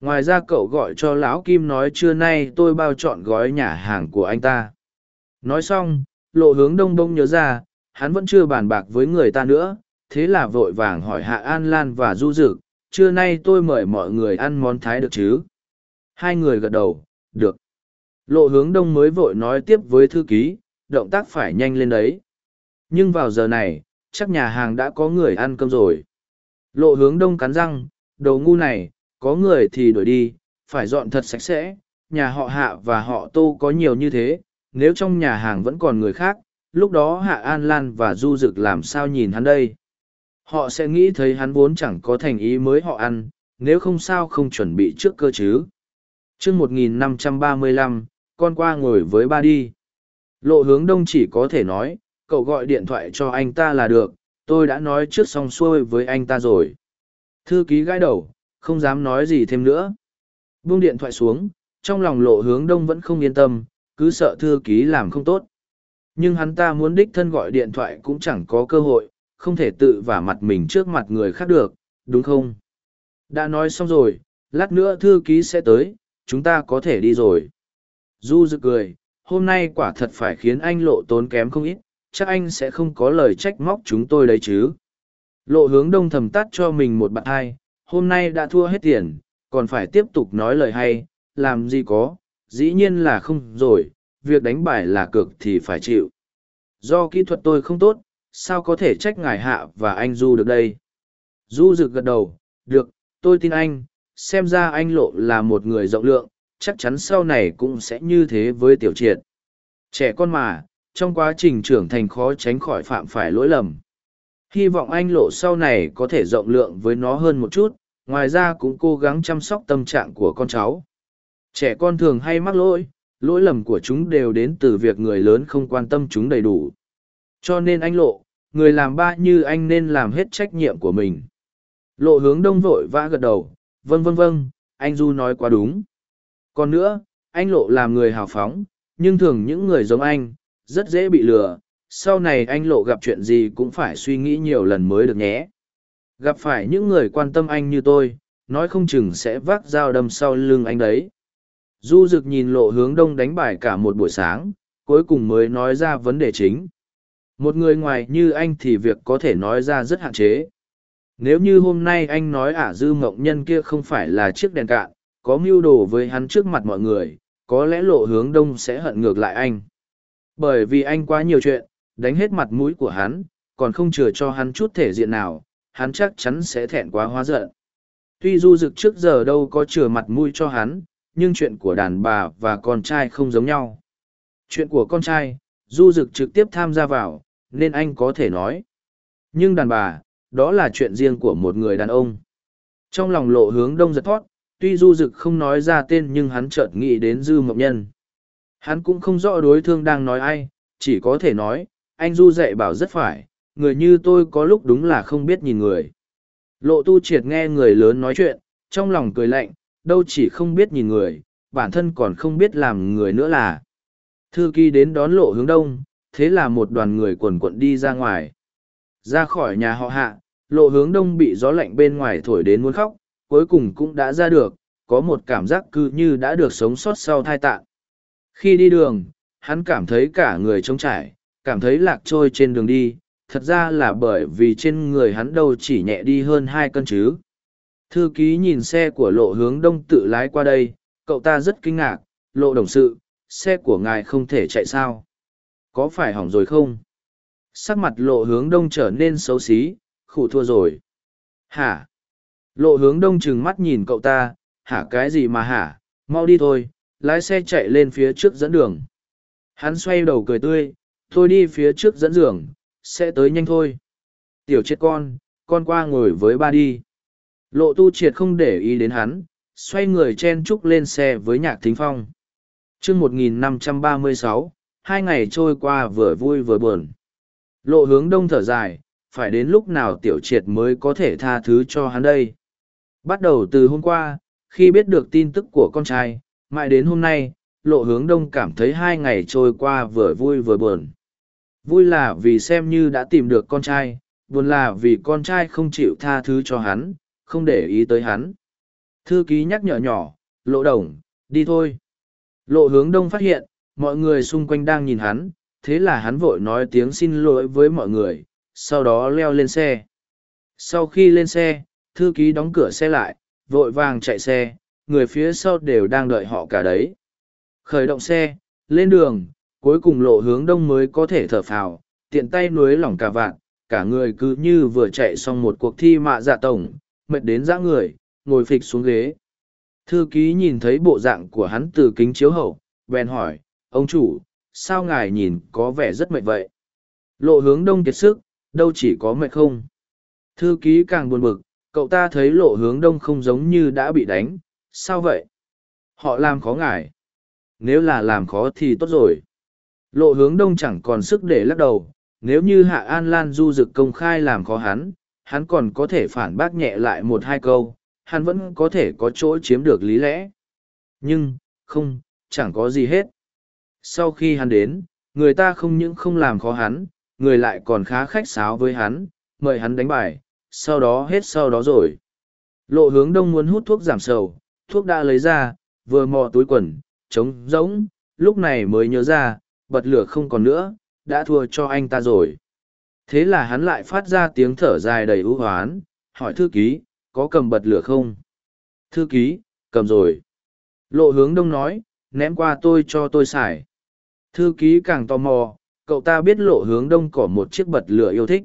Ngoài ra cậu gọi cho lão Kim nói trưa nay tôi bao chọn gói nhà hàng của anh ta. Nói xong, lộ hướng đông đông nhớ ra, hắn vẫn chưa bàn bạc với người ta nữa, thế là vội vàng hỏi Hạ An Lan và Du Dực, trưa nay tôi mời mọi người ăn món Thái được chứ? Hai người gật đầu, được. Lộ hướng đông mới vội nói tiếp với thư ký, động tác phải nhanh lên đấy. Nhưng vào giờ này, chắc nhà hàng đã có người ăn cơm rồi. Lộ hướng đông cắn răng, đầu ngu này, có người thì đuổi đi, phải dọn thật sạch sẽ, nhà họ hạ và họ tô có nhiều như thế, nếu trong nhà hàng vẫn còn người khác, lúc đó hạ an lan và du dực làm sao nhìn hắn đây. Họ sẽ nghĩ thấy hắn vốn chẳng có thành ý mới họ ăn, nếu không sao không chuẩn bị trước cơ chứ. chương 1535, con qua ngồi với ba đi. Lộ hướng đông chỉ có thể nói, cậu gọi điện thoại cho anh ta là được, tôi đã nói trước xong xuôi với anh ta rồi. Thư ký gãi đầu, không dám nói gì thêm nữa. Buông điện thoại xuống, trong lòng lộ hướng đông vẫn không yên tâm, cứ sợ thư ký làm không tốt. Nhưng hắn ta muốn đích thân gọi điện thoại cũng chẳng có cơ hội, không thể tự vả mặt mình trước mặt người khác được, đúng không? Đã nói xong rồi, lát nữa thư ký sẽ tới, chúng ta có thể đi rồi. Du dự cười, hôm nay quả thật phải khiến anh lộ tốn kém không ít, chắc anh sẽ không có lời trách móc chúng tôi đấy chứ. Lộ hướng đông thầm tắt cho mình một bạn hai, hôm nay đã thua hết tiền, còn phải tiếp tục nói lời hay, làm gì có, dĩ nhiên là không rồi, việc đánh bài là cược thì phải chịu. Do kỹ thuật tôi không tốt, sao có thể trách ngài hạ và anh Du được đây? Du rực gật đầu, được, tôi tin anh, xem ra anh lộ là một người rộng lượng, chắc chắn sau này cũng sẽ như thế với tiểu triệt. Trẻ con mà, trong quá trình trưởng thành khó tránh khỏi phạm phải lỗi lầm. Hy vọng anh lộ sau này có thể rộng lượng với nó hơn một chút, ngoài ra cũng cố gắng chăm sóc tâm trạng của con cháu. Trẻ con thường hay mắc lỗi, lỗi lầm của chúng đều đến từ việc người lớn không quan tâm chúng đầy đủ. Cho nên anh lộ, người làm ba như anh nên làm hết trách nhiệm của mình. Lộ hướng đông vội vã gật đầu, vâng vâng vâng, anh Du nói quá đúng. Còn nữa, anh lộ làm người hào phóng, nhưng thường những người giống anh, rất dễ bị lừa. Sau này anh lộ gặp chuyện gì cũng phải suy nghĩ nhiều lần mới được nhé. Gặp phải những người quan tâm anh như tôi, nói không chừng sẽ vác dao đâm sau lưng anh đấy. Du Dực nhìn lộ hướng đông đánh bài cả một buổi sáng, cuối cùng mới nói ra vấn đề chính. Một người ngoài như anh thì việc có thể nói ra rất hạn chế. Nếu như hôm nay anh nói ả dư mộng nhân kia không phải là chiếc đèn cạn, có mưu đồ với hắn trước mặt mọi người, có lẽ lộ hướng đông sẽ hận ngược lại anh. Bởi vì anh quá nhiều chuyện, đánh hết mặt mũi của hắn, còn không chừa cho hắn chút thể diện nào, hắn chắc chắn sẽ thẹn quá hóa giận. Tuy du dực trước giờ đâu có chừa mặt mũi cho hắn, nhưng chuyện của đàn bà và con trai không giống nhau. Chuyện của con trai, du dực trực tiếp tham gia vào, nên anh có thể nói. Nhưng đàn bà, đó là chuyện riêng của một người đàn ông. Trong lòng lộ hướng đông giật thoát, tuy du dực không nói ra tên nhưng hắn chợt nghĩ đến dư mộng nhân. Hắn cũng không rõ đối thương đang nói ai, chỉ có thể nói, anh du dạy bảo rất phải, người như tôi có lúc đúng là không biết nhìn người. Lộ tu triệt nghe người lớn nói chuyện, trong lòng cười lạnh, đâu chỉ không biết nhìn người, bản thân còn không biết làm người nữa là. Thư ký đến đón lộ hướng đông, thế là một đoàn người quần quận đi ra ngoài. Ra khỏi nhà họ hạ, lộ hướng đông bị gió lạnh bên ngoài thổi đến muốn khóc, cuối cùng cũng đã ra được, có một cảm giác cứ như đã được sống sót sau thai tạng. Khi đi đường, hắn cảm thấy cả người trống trải, cảm thấy lạc trôi trên đường đi, thật ra là bởi vì trên người hắn đâu chỉ nhẹ đi hơn hai cân chứ. Thư ký nhìn xe của lộ hướng đông tự lái qua đây, cậu ta rất kinh ngạc, lộ đồng sự, xe của ngài không thể chạy sao? Có phải hỏng rồi không? Sắc mặt lộ hướng đông trở nên xấu xí, khủ thua rồi. Hả? Lộ hướng đông chừng mắt nhìn cậu ta, hả cái gì mà hả, mau đi thôi, lái xe chạy lên phía trước dẫn đường. Hắn xoay đầu cười tươi, thôi đi phía trước dẫn đường, sẽ tới nhanh thôi. Tiểu chết con, con qua ngồi với ba đi. Lộ tu triệt không để ý đến hắn, xoay người chen trúc lên xe với nhạc thính phong. chương 1536, hai ngày trôi qua vừa vui vừa buồn. Lộ hướng đông thở dài, phải đến lúc nào tiểu triệt mới có thể tha thứ cho hắn đây. Bắt đầu từ hôm qua, khi biết được tin tức của con trai, mãi đến hôm nay, lộ hướng đông cảm thấy hai ngày trôi qua vừa vui vừa buồn. Vui là vì xem như đã tìm được con trai, buồn là vì con trai không chịu tha thứ cho hắn, không để ý tới hắn. Thư ký nhắc nhở nhỏ, lộ đồng, đi thôi. Lộ hướng đông phát hiện, mọi người xung quanh đang nhìn hắn, thế là hắn vội nói tiếng xin lỗi với mọi người, sau đó leo lên xe. Sau khi lên xe, thư ký đóng cửa xe lại, vội vàng chạy xe, người phía sau đều đang đợi họ cả đấy. Khởi động xe, lên đường, cuối cùng lộ hướng đông mới có thể thở phào, tiện tay nuối lỏng cả vạn, cả người cứ như vừa chạy xong một cuộc thi mạ dạ tổng, mệt đến dã người, ngồi phịch xuống ghế. Thư ký nhìn thấy bộ dạng của hắn từ kính chiếu hậu, bèn hỏi, ông chủ, sao ngài nhìn có vẻ rất mệt vậy? Lộ hướng đông kiệt sức, đâu chỉ có mệt không? Thư ký càng buồn bực, cậu ta thấy lộ hướng đông không giống như đã bị đánh, sao vậy? Họ làm khó ngài. Nếu là làm khó thì tốt rồi. Lộ hướng đông chẳng còn sức để lắc đầu, nếu như Hạ An Lan du dực công khai làm khó hắn, hắn còn có thể phản bác nhẹ lại một hai câu, hắn vẫn có thể có chỗ chiếm được lý lẽ. Nhưng, không, chẳng có gì hết. Sau khi hắn đến, người ta không những không làm khó hắn, người lại còn khá khách sáo với hắn, mời hắn đánh bài, sau đó hết sau đó rồi. Lộ hướng đông muốn hút thuốc giảm sầu, thuốc đã lấy ra, vừa mò túi quần, trống rỗng, lúc này mới nhớ ra, bật lửa không còn nữa, đã thua cho anh ta rồi. Thế là hắn lại phát ra tiếng thở dài đầy ưu hoán, hỏi thư ký, có cầm bật lửa không? Thư ký, cầm rồi. Lộ hướng đông nói, ném qua tôi cho tôi xài. Thư ký càng tò mò, cậu ta biết lộ hướng đông có một chiếc bật lửa yêu thích.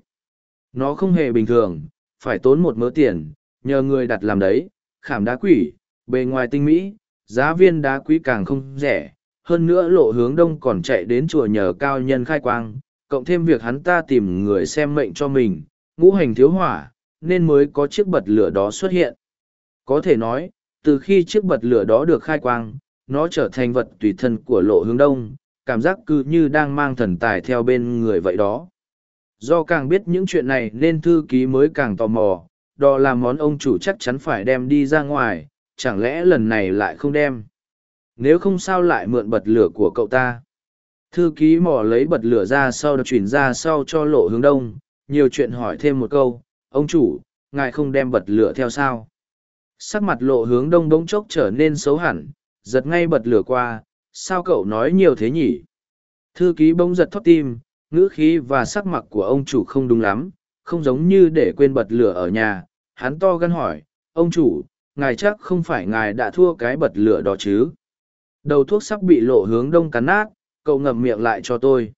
Nó không hề bình thường, phải tốn một mớ tiền, nhờ người đặt làm đấy, khảm đá quỷ, bề ngoài tinh mỹ, giá viên đá quý càng không rẻ. Hơn nữa lộ hướng đông còn chạy đến chùa nhờ cao nhân khai quang, cộng thêm việc hắn ta tìm người xem mệnh cho mình, ngũ hành thiếu hỏa, nên mới có chiếc bật lửa đó xuất hiện. Có thể nói, từ khi chiếc bật lửa đó được khai quang, nó trở thành vật tùy thân của lộ hướng đông, cảm giác cứ như đang mang thần tài theo bên người vậy đó. Do càng biết những chuyện này nên thư ký mới càng tò mò, đó là món ông chủ chắc chắn phải đem đi ra ngoài, chẳng lẽ lần này lại không đem. Nếu không sao lại mượn bật lửa của cậu ta. Thư ký mò lấy bật lửa ra sau được chuyển ra sau cho lộ hướng đông, nhiều chuyện hỏi thêm một câu, ông chủ, ngài không đem bật lửa theo sao? Sắc mặt lộ hướng đông bỗng chốc trở nên xấu hẳn, giật ngay bật lửa qua, sao cậu nói nhiều thế nhỉ? Thư ký bỗng giật thót tim, ngữ khí và sắc mặt của ông chủ không đúng lắm, không giống như để quên bật lửa ở nhà. Hắn to gan hỏi, ông chủ, ngài chắc không phải ngài đã thua cái bật lửa đó chứ? Đầu thuốc sắp bị lộ hướng đông cắn nát, cậu ngậm miệng lại cho tôi.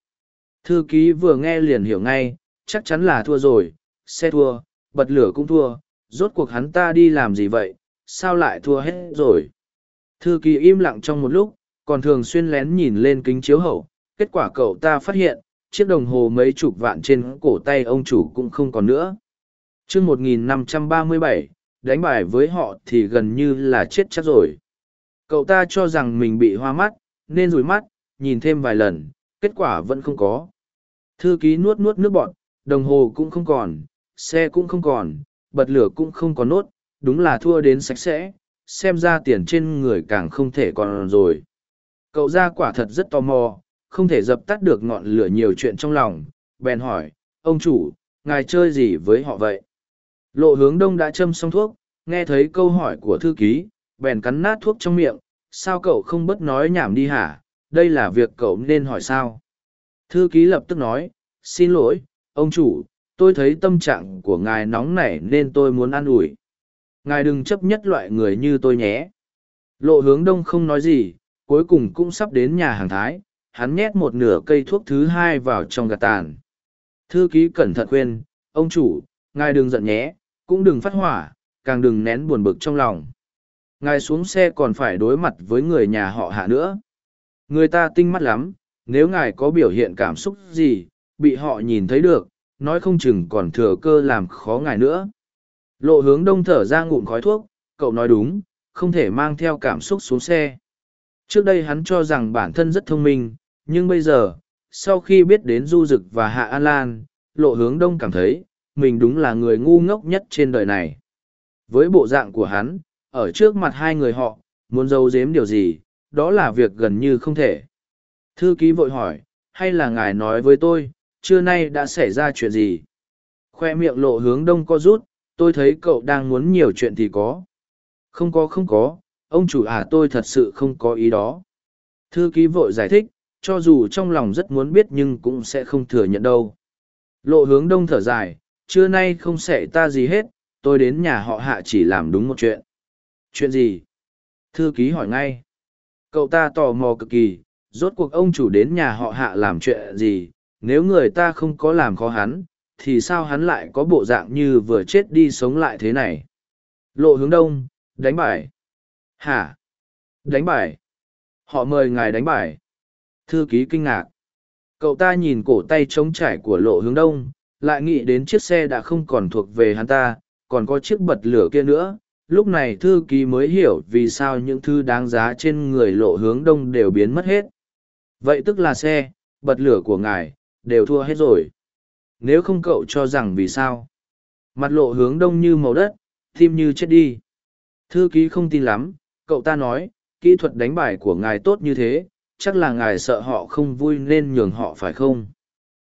Thư ký vừa nghe liền hiểu ngay, chắc chắn là thua rồi, xe thua, bật lửa cũng thua, rốt cuộc hắn ta đi làm gì vậy, sao lại thua hết rồi. Thư ký im lặng trong một lúc, còn thường xuyên lén nhìn lên kính chiếu hậu, kết quả cậu ta phát hiện, chiếc đồng hồ mấy chục vạn trên cổ tay ông chủ cũng không còn nữa. chương 1537, đánh bài với họ thì gần như là chết chắc rồi. Cậu ta cho rằng mình bị hoa mắt, nên rủi mắt, nhìn thêm vài lần, kết quả vẫn không có. Thư ký nuốt nuốt nước bọn, đồng hồ cũng không còn, xe cũng không còn, bật lửa cũng không còn nốt, đúng là thua đến sạch sẽ, xem ra tiền trên người càng không thể còn rồi. Cậu ra quả thật rất tò mò, không thể dập tắt được ngọn lửa nhiều chuyện trong lòng, bèn hỏi, ông chủ, ngài chơi gì với họ vậy? Lộ hướng đông đã châm xong thuốc, nghe thấy câu hỏi của thư ký, bèn cắn nát thuốc trong miệng, sao cậu không bất nói nhảm đi hả? Đây là việc cậu nên hỏi sao? Thư ký lập tức nói, xin lỗi, ông chủ, tôi thấy tâm trạng của ngài nóng nảy nên tôi muốn an ủi. Ngài đừng chấp nhất loại người như tôi nhé. Lộ hướng đông không nói gì, cuối cùng cũng sắp đến nhà hàng thái, hắn nhét một nửa cây thuốc thứ hai vào trong gạt tàn. Thư ký cẩn thận khuyên, ông chủ, ngài đừng giận nhé, cũng đừng phát hỏa, càng đừng nén buồn bực trong lòng. Ngài xuống xe còn phải đối mặt với người nhà họ hạ nữa. Người ta tinh mắt lắm, nếu ngài có biểu hiện cảm xúc gì, bị họ nhìn thấy được, nói không chừng còn thừa cơ làm khó ngài nữa. Lộ hướng đông thở ra ngụm khói thuốc, cậu nói đúng, không thể mang theo cảm xúc xuống xe. Trước đây hắn cho rằng bản thân rất thông minh, nhưng bây giờ, sau khi biết đến Du Dực và Hạ An Lan, lộ hướng đông cảm thấy, mình đúng là người ngu ngốc nhất trên đời này. Với bộ dạng của hắn, ở trước mặt hai người họ, muốn giấu giếm điều gì, đó là việc gần như không thể. Thư ký vội hỏi, hay là ngài nói với tôi, trưa nay đã xảy ra chuyện gì? Khoe miệng lộ hướng đông co rút, tôi thấy cậu đang muốn nhiều chuyện thì có. Không có không có, ông chủ à tôi thật sự không có ý đó. Thư ký vội giải thích, cho dù trong lòng rất muốn biết nhưng cũng sẽ không thừa nhận đâu. Lộ hướng đông thở dài, trưa nay không xảy ta gì hết, tôi đến nhà họ hạ chỉ làm đúng một chuyện. Chuyện gì? Thư ký hỏi ngay. Cậu ta tò mò cực kỳ, rốt cuộc ông chủ đến nhà họ hạ làm chuyện gì, nếu người ta không có làm khó hắn, thì sao hắn lại có bộ dạng như vừa chết đi sống lại thế này? Lộ hướng đông, đánh bài. Hả? Đánh bài. Họ mời ngài đánh bài. Thư ký kinh ngạc. Cậu ta nhìn cổ tay trống trải của lộ hướng đông, lại nghĩ đến chiếc xe đã không còn thuộc về hắn ta, còn có chiếc bật lửa kia nữa. Lúc này thư ký mới hiểu vì sao những thứ đáng giá trên người lộ hướng đông đều biến mất hết. Vậy tức là xe, bật lửa của ngài, đều thua hết rồi. Nếu không cậu cho rằng vì sao? Mặt lộ hướng đông như màu đất, tim như chết đi. Thư ký không tin lắm, cậu ta nói, kỹ thuật đánh bài của ngài tốt như thế, chắc là ngài sợ họ không vui nên nhường họ phải không?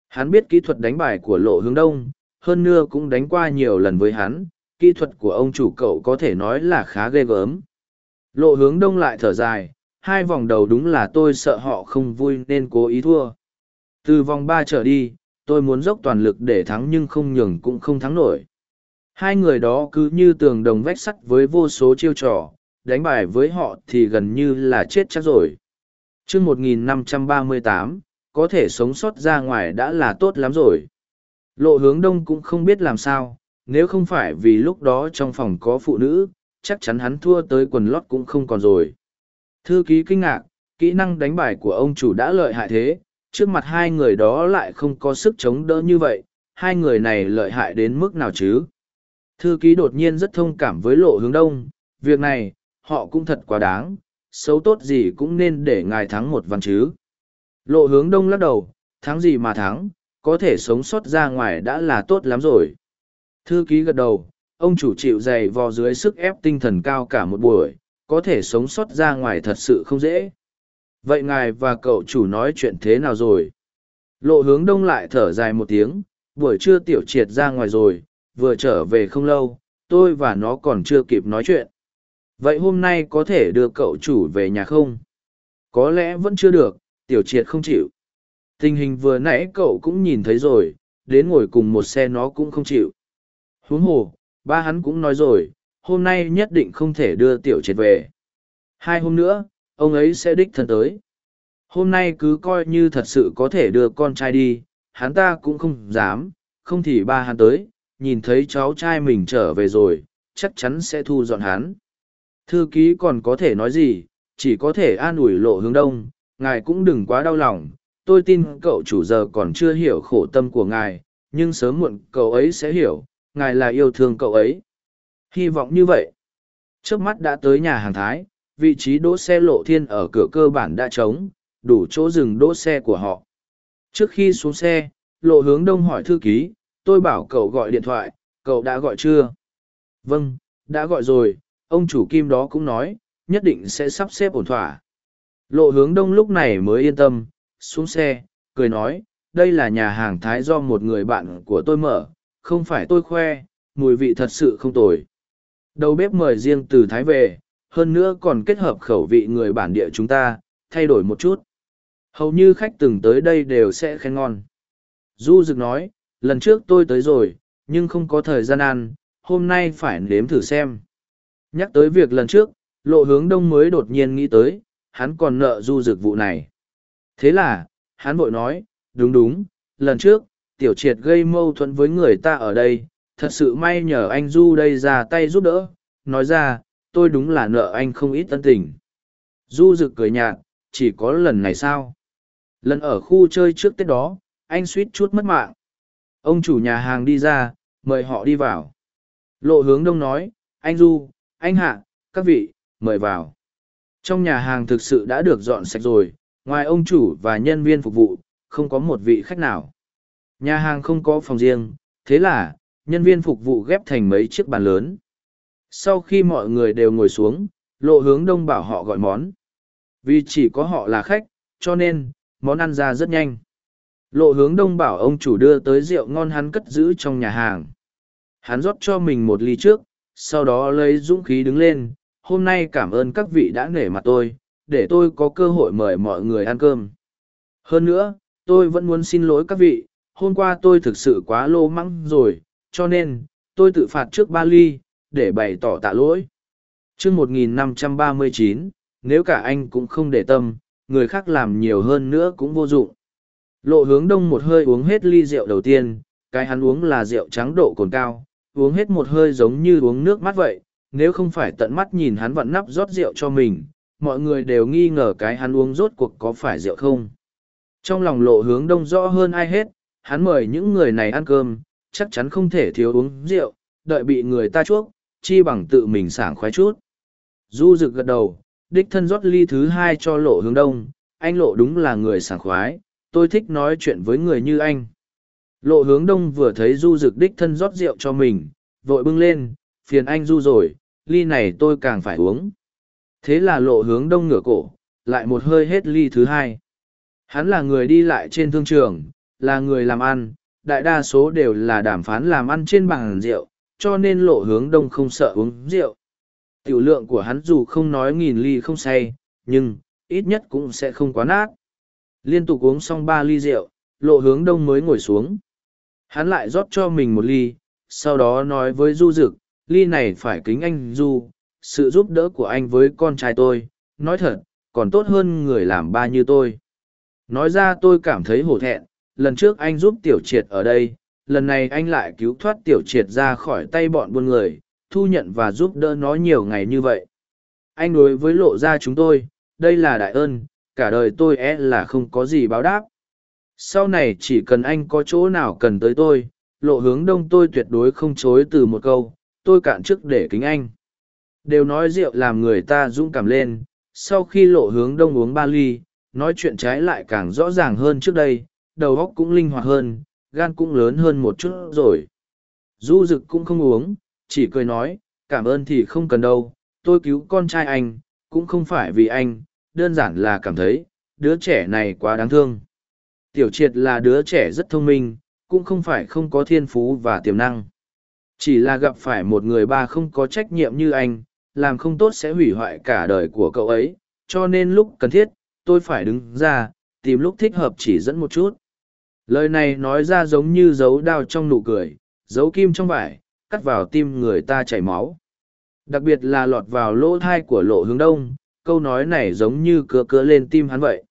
Hắn biết kỹ thuật đánh bài của lộ hướng đông, hơn nữa cũng đánh qua nhiều lần với hắn, kỹ thuật của ông chủ cậu có thể nói là khá ghê gớm. Lộ hướng đông lại thở dài, hai vòng đầu đúng là tôi sợ họ không vui nên cố ý thua. Từ vòng ba trở đi, tôi muốn dốc toàn lực để thắng nhưng không nhường cũng không thắng nổi. Hai người đó cứ như tường đồng vách sắt với vô số chiêu trò, đánh bài với họ thì gần như là chết chắc rồi chương 1538, có thể sống sót ra ngoài đã là tốt lắm rồi. Lộ hướng đông cũng không biết làm sao, nếu không phải vì lúc đó trong phòng có phụ nữ, chắc chắn hắn thua tới quần lót cũng không còn rồi. Thư ký kinh ngạc, kỹ năng đánh bài của ông chủ đã lợi hại thế, trước mặt hai người đó lại không có sức chống đỡ như vậy, hai người này lợi hại đến mức nào chứ? Thư ký đột nhiên rất thông cảm với lộ hướng đông, việc này, họ cũng thật quá đáng, xấu tốt gì cũng nên để ngài thắng một văn chứ. Lộ hướng đông lắc đầu, thắng gì mà thắng, có thể sống sót ra ngoài đã là tốt lắm rồi. Thư ký gật đầu, ông chủ chịu dày vò dưới sức ép tinh thần cao cả một buổi, có thể sống sót ra ngoài thật sự không dễ. Vậy ngài và cậu chủ nói chuyện thế nào rồi? Lộ hướng đông lại thở dài một tiếng, buổi trưa tiểu triệt ra ngoài rồi, vừa trở về không lâu, tôi và nó còn chưa kịp nói chuyện. Vậy hôm nay có thể đưa cậu chủ về nhà không? Có lẽ vẫn chưa được, tiểu triệt không chịu. Tình hình vừa nãy cậu cũng nhìn thấy rồi, đến ngồi cùng một xe nó cũng không chịu. Huống hồ, ba hắn cũng nói rồi, hôm nay nhất định không thể đưa tiểu triệt về. Hai hôm nữa, ông ấy sẽ đích thân tới. Hôm nay cứ coi như thật sự có thể đưa con trai đi, hắn ta cũng không dám, không thì ba hắn tới, nhìn thấy cháu trai mình trở về rồi, chắc chắn sẽ thu dọn hắn. Thư ký còn có thể nói gì, chỉ có thể an ủi lộ hướng đông, ngài cũng đừng quá đau lòng, tôi tin cậu chủ giờ còn chưa hiểu khổ tâm của ngài, nhưng sớm muộn cậu ấy sẽ hiểu, ngài là yêu thương cậu ấy. Hy vọng như vậy. Trước mắt đã tới nhà hàng Thái, vị trí đỗ xe lộ thiên ở cửa cơ bản đã trống, đủ chỗ dừng đỗ xe của họ. Trước khi xuống xe, lộ hướng đông hỏi thư ký, tôi bảo cậu gọi điện thoại, cậu đã gọi chưa? Vâng, đã gọi rồi, ông chủ kim đó cũng nói, nhất định sẽ sắp xếp ổn thỏa. Lộ hướng đông lúc này mới yên tâm, xuống xe, cười nói, đây là nhà hàng Thái do một người bạn của tôi mở, không phải tôi khoe, mùi vị thật sự không tồi. Đầu bếp mời riêng từ Thái về, hơn nữa còn kết hợp khẩu vị người bản địa chúng ta, thay đổi một chút. Hầu như khách từng tới đây đều sẽ khen ngon. Du Dực nói, lần trước tôi tới rồi, nhưng không có thời gian ăn, hôm nay phải nếm thử xem. Nhắc tới việc lần trước, lộ hướng đông mới đột nhiên nghĩ tới, hắn còn nợ Du Dực vụ này. Thế là, hắn vội nói, đúng đúng, lần trước, tiểu triệt gây mâu thuẫn với người ta ở đây, thật sự may nhờ anh Du đây ra tay giúp đỡ, nói ra, tôi đúng là nợ anh không ít tân tình. Du dực cười nhạt, chỉ có lần này sao? Lần ở khu chơi trước tết đó, anh suýt chút mất mạng. Ông chủ nhà hàng đi ra, mời họ đi vào. Lộ hướng đông nói, anh Du, anh Hạ, các vị, mời vào. Trong nhà hàng thực sự đã được dọn sạch rồi, ngoài ông chủ và nhân viên phục vụ, không có một vị khách nào. Nhà hàng không có phòng riêng, thế là, nhân viên phục vụ ghép thành mấy chiếc bàn lớn. Sau khi mọi người đều ngồi xuống, lộ hướng đông bảo họ gọi món. Vì chỉ có họ là khách, cho nên, món ăn ra rất nhanh. Lộ hướng đông bảo ông chủ đưa tới rượu ngon hắn cất giữ trong nhà hàng. Hắn rót cho mình một ly trước, sau đó lấy dũng khí đứng lên. Hôm nay cảm ơn các vị đã nể mặt tôi, để tôi có cơ hội mời mọi người ăn cơm. Hơn nữa, tôi vẫn muốn xin lỗi các vị, hôm qua tôi thực sự quá lô mắng rồi, cho nên, tôi tự phạt trước ba ly, để bày tỏ tạ lỗi. chương 1539, nếu cả anh cũng không để tâm, người khác làm nhiều hơn nữa cũng vô dụng. Lộ hướng đông một hơi uống hết ly rượu đầu tiên, cái hắn uống là rượu trắng độ cồn cao, uống hết một hơi giống như uống nước mắt vậy, nếu không phải tận mắt nhìn hắn vặn nắp rót rượu cho mình, mọi người đều nghi ngờ cái hắn uống rốt cuộc có phải rượu không. Trong lòng lộ hướng đông rõ hơn ai hết, hắn mời những người này ăn cơm, chắc chắn không thể thiếu uống rượu, đợi bị người ta chuốc, chi bằng tự mình sảng khoái chút. Du rực gật đầu, đích thân rót ly thứ hai cho lộ hướng đông, anh lộ đúng là người sảng khoái, tôi thích nói chuyện với người như anh. Lộ hướng đông vừa thấy du rực đích thân rót rượu cho mình, vội bưng lên, phiền anh du rồi, ly này tôi càng phải uống. Thế là lộ hướng đông ngửa cổ, lại một hơi hết ly thứ hai. Hắn là người đi lại trên thương trường, là người làm ăn, đại đa số đều là đàm phán làm ăn trên bàn rượu, cho nên lộ hướng đông không sợ uống rượu. Tiểu lượng của hắn dù không nói nghìn ly không say, nhưng, ít nhất cũng sẽ không quá nát. Liên tục uống xong ba ly rượu, lộ hướng đông mới ngồi xuống. Hắn lại rót cho mình một ly, sau đó nói với Du Dực, ly này phải kính anh Du, sự giúp đỡ của anh với con trai tôi, nói thật, còn tốt hơn người làm ba như tôi. Nói ra tôi cảm thấy hổ thẹn, lần trước anh giúp tiểu triệt ở đây, lần này anh lại cứu thoát tiểu triệt ra khỏi tay bọn buôn người, thu nhận và giúp đỡ nó nhiều ngày như vậy. Anh đối với lộ ra chúng tôi, đây là đại ơn, cả đời tôi é e là không có gì báo đáp. Sau này chỉ cần anh có chỗ nào cần tới tôi, lộ hướng đông tôi tuyệt đối không chối từ một câu, tôi cạn trước để kính anh. Đều nói rượu làm người ta dũng cảm lên, sau khi lộ hướng đông uống ba ly, nói chuyện trái lại càng rõ ràng hơn trước đây, đầu óc cũng linh hoạt hơn, gan cũng lớn hơn một chút rồi. Du dực cũng không uống, chỉ cười nói, cảm ơn thì không cần đâu, tôi cứu con trai anh, cũng không phải vì anh, đơn giản là cảm thấy, đứa trẻ này quá đáng thương. Tiểu triệt là đứa trẻ rất thông minh, cũng không phải không có thiên phú và tiềm năng. Chỉ là gặp phải một người ba không có trách nhiệm như anh, làm không tốt sẽ hủy hoại cả đời của cậu ấy, cho nên lúc cần thiết, tôi phải đứng ra, tìm lúc thích hợp chỉ dẫn một chút. Lời này nói ra giống như dấu đao trong nụ cười, dấu kim trong vải, cắt vào tim người ta chảy máu. Đặc biệt là lọt vào lỗ thai của lộ hướng đông, câu nói này giống như cưa cưa lên tim hắn vậy.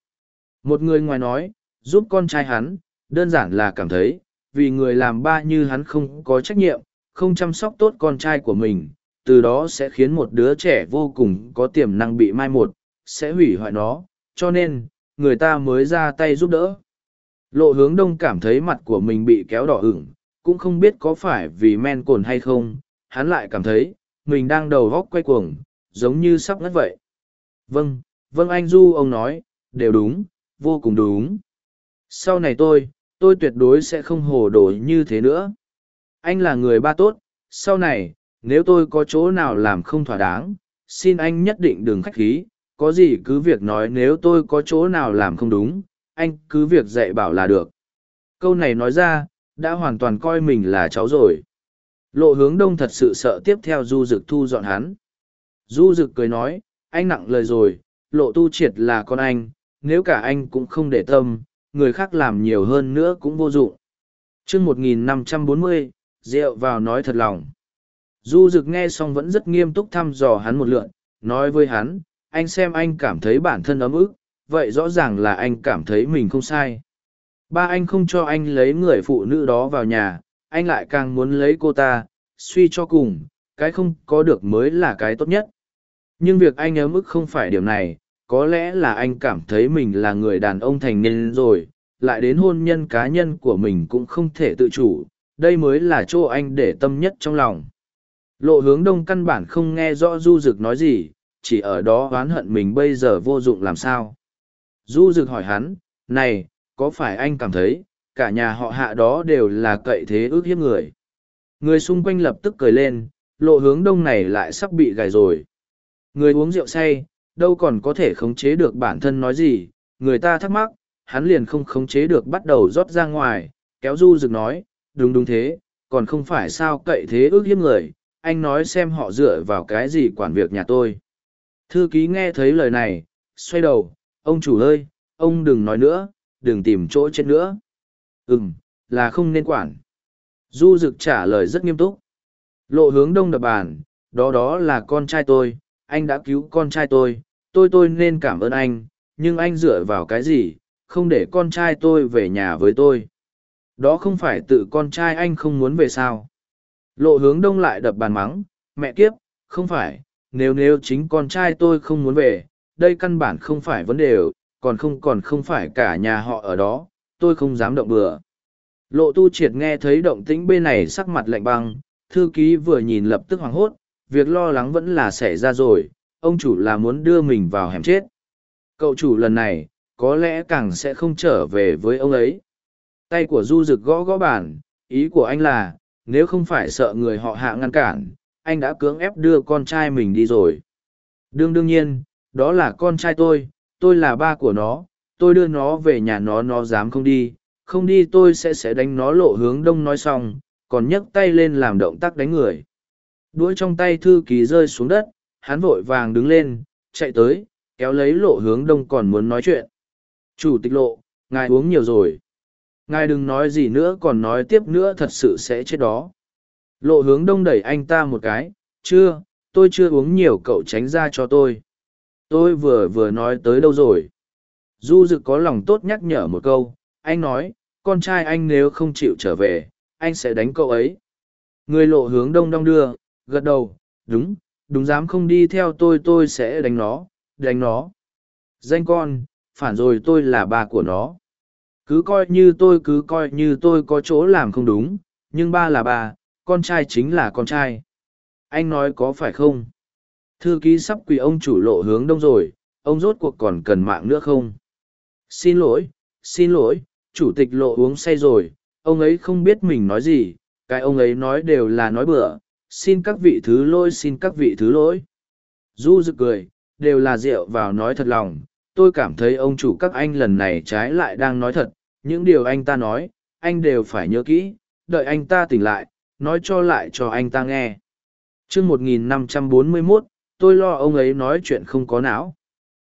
Một người ngoài nói, giúp con trai hắn, đơn giản là cảm thấy, vì người làm ba như hắn không có trách nhiệm, không chăm sóc tốt con trai của mình, từ đó sẽ khiến một đứa trẻ vô cùng có tiềm năng bị mai một, sẽ hủy hoại nó, cho nên, người ta mới ra tay giúp đỡ. Lộ hướng đông cảm thấy mặt của mình bị kéo đỏ ửng, cũng không biết có phải vì men cồn hay không, hắn lại cảm thấy, mình đang đầu góc quay cuồng, giống như sắp ngất vậy. Vâng, vâng anh Du ông nói, đều đúng, vô cùng đúng. Sau này tôi, tôi tuyệt đối sẽ không hồ đồ như thế nữa. Anh là người ba tốt, sau này, nếu tôi có chỗ nào làm không thỏa đáng, xin anh nhất định đừng khách khí, có gì cứ việc nói nếu tôi có chỗ nào làm không đúng, anh cứ việc dạy bảo là được. Câu này nói ra, đã hoàn toàn coi mình là cháu rồi. Lộ hướng đông thật sự sợ tiếp theo du dực thu dọn hắn. Du dực cười nói, anh nặng lời rồi, lộ tu triệt là con anh, nếu cả anh cũng không để tâm, người khác làm nhiều hơn nữa cũng vô dụng. chương 1540, rượu vào nói thật lòng. Du dực nghe xong vẫn rất nghiêm túc thăm dò hắn một lượn, nói với hắn, anh xem anh cảm thấy bản thân ấm ức, vậy rõ ràng là anh cảm thấy mình không sai. Ba anh không cho anh lấy người phụ nữ đó vào nhà, anh lại càng muốn lấy cô ta, suy cho cùng, cái không có được mới là cái tốt nhất. Nhưng việc anh ấm ức không phải điểm này, có lẽ là anh cảm thấy mình là người đàn ông thành niên rồi, lại đến hôn nhân cá nhân của mình cũng không thể tự chủ, đây mới là chỗ anh để tâm nhất trong lòng. Lộ hướng đông căn bản không nghe rõ Du Dực nói gì, chỉ ở đó oán hận mình bây giờ vô dụng làm sao. Du Dực hỏi hắn, này, có phải anh cảm thấy, cả nhà họ hạ đó đều là cậy thế ước hiếp người. Người xung quanh lập tức cười lên, lộ hướng đông này lại sắp bị gài rồi. Người uống rượu say, đâu còn có thể khống chế được bản thân nói gì, người ta thắc mắc, hắn liền không khống chế được bắt đầu rót ra ngoài, kéo du rực nói, đúng đúng thế, còn không phải sao cậy thế ước hiếp người, anh nói xem họ dựa vào cái gì quản việc nhà tôi. Thư ký nghe thấy lời này, xoay đầu, ông chủ ơi, ông đừng nói nữa, đừng tìm chỗ chết nữa. Ừm, là không nên quản. Du Dực trả lời rất nghiêm túc. Lộ hướng đông đập bàn, đó đó là con trai tôi, anh đã cứu con trai tôi, tôi tôi nên cảm ơn anh, nhưng anh dựa vào cái gì, không để con trai tôi về nhà với tôi. Đó không phải tự con trai anh không muốn về sao. Lộ hướng đông lại đập bàn mắng, mẹ kiếp, không phải, nếu nếu chính con trai tôi không muốn về, đây căn bản không phải vấn đề, còn không còn không phải cả nhà họ ở đó, tôi không dám động bừa. Lộ tu triệt nghe thấy động tĩnh bên này sắc mặt lạnh băng, thư ký vừa nhìn lập tức hoảng hốt, việc lo lắng vẫn là xảy ra rồi, ông chủ là muốn đưa mình vào hẻm chết. Cậu chủ lần này, có lẽ càng sẽ không trở về với ông ấy. Tay của Du Dực gõ gõ bàn, ý của anh là, nếu không phải sợ người họ hạ ngăn cản, anh đã cưỡng ép đưa con trai mình đi rồi. Đương đương nhiên, đó là con trai tôi, tôi là ba của nó, tôi đưa nó về nhà nó nó dám không đi, không đi tôi sẽ sẽ đánh nó lộ hướng đông nói xong, còn nhấc tay lên làm động tác đánh người. Đuôi trong tay thư ký rơi xuống đất, hắn vội vàng đứng lên, chạy tới, kéo lấy lộ hướng đông còn muốn nói chuyện. Chủ tịch lộ, ngài uống nhiều rồi. Ngài đừng nói gì nữa còn nói tiếp nữa thật sự sẽ chết đó. Lộ hướng đông đẩy anh ta một cái, chưa, tôi chưa uống nhiều cậu tránh ra cho tôi. Tôi vừa vừa nói tới đâu rồi. Du Dực có lòng tốt nhắc nhở một câu, anh nói, con trai anh nếu không chịu trở về, anh sẽ đánh cậu ấy. Người lộ hướng đông đông đưa, gật đầu, đúng, đúng dám không đi theo tôi tôi sẽ đánh nó, đánh nó. Danh con, phản rồi tôi là ba của nó. Cứ coi như tôi cứ coi như tôi có chỗ làm không đúng, nhưng ba là ba, con trai chính là con trai. Anh nói có phải không? Thư ký sắp quỳ ông chủ lộ hướng đông rồi, ông rốt cuộc còn cần mạng nữa không? Xin lỗi, xin lỗi, chủ tịch lộ uống say rồi, ông ấy không biết mình nói gì, cái ông ấy nói đều là nói bừa, xin các vị thứ lỗi xin các vị thứ lỗi. Du rực cười, đều là rượu vào nói thật lòng, tôi cảm thấy ông chủ các anh lần này trái lại đang nói thật, những điều anh ta nói, anh đều phải nhớ kỹ, đợi anh ta tỉnh lại, nói cho lại cho anh ta nghe. chương 1541, tôi lo ông ấy nói chuyện không có não.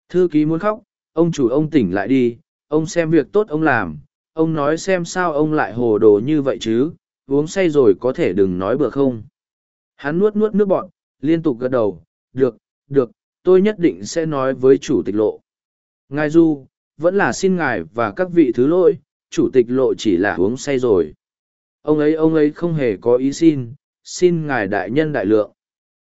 Thư ký muốn khóc, ông chủ ông tỉnh lại đi, ông xem việc tốt ông làm, ông nói xem sao ông lại hồ đồ như vậy chứ, uống say rồi có thể đừng nói bừa không. Hắn nuốt nuốt nước bọn, liên tục gật đầu, được, được, tôi nhất định sẽ nói với chủ tịch lộ. Ngài Du, vẫn là xin ngài và các vị thứ lỗi, chủ tịch lộ chỉ là uống say rồi. ông ấy ông ấy không hề có ý xin xin ngài đại nhân đại lượng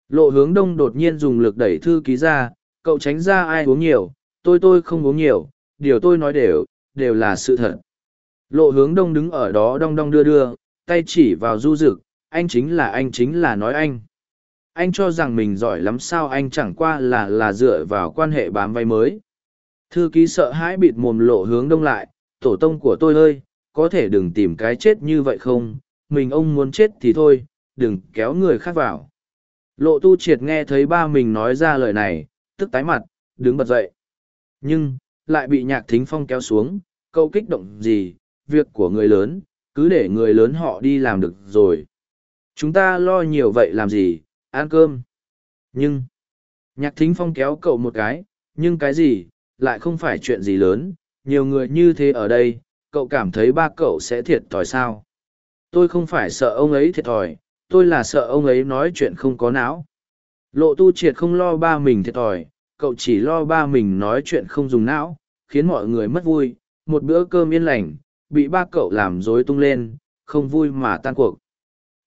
lộ hướng đông đột nhiên dùng lực đẩy thư ký ra cậu tránh ra ai uống nhiều tôi tôi không uống nhiều điều tôi nói đều đều là sự thật lộ hướng đông đứng ở đó đong đong đưa đưa tay chỉ vào du rực anh chính là anh chính là nói anh. Anh cho rằng mình giỏi lắm sao anh chẳng qua là là dựa vào quan hệ bám vay mới. Thư ký sợ hãi bịt mồm lộ hướng đông lại, tổ tông của tôi ơi, có thể đừng tìm cái chết như vậy không? Mình ông muốn chết thì thôi, đừng kéo người khác vào. Lộ tu triệt nghe thấy ba mình nói ra lời này, tức tái mặt, đứng bật dậy. Nhưng, lại bị nhạc thính phong kéo xuống, câu kích động gì, việc của người lớn, cứ để người lớn họ đi làm được rồi chúng ta lo nhiều vậy làm gì, ăn cơm. Nhưng, nhạc thính phong kéo cậu một cái, nhưng cái gì, lại không phải chuyện gì lớn, nhiều người như thế ở đây, cậu cảm thấy ba cậu sẽ thiệt thòi sao? Tôi không phải sợ ông ấy thiệt thòi, tôi là sợ ông ấy nói chuyện không có não. Lộ tu triệt không lo ba mình thiệt thòi, cậu chỉ lo ba mình nói chuyện không dùng não, khiến mọi người mất vui. Một bữa cơm yên lành, bị ba cậu làm rối tung lên, không vui mà tan cuộc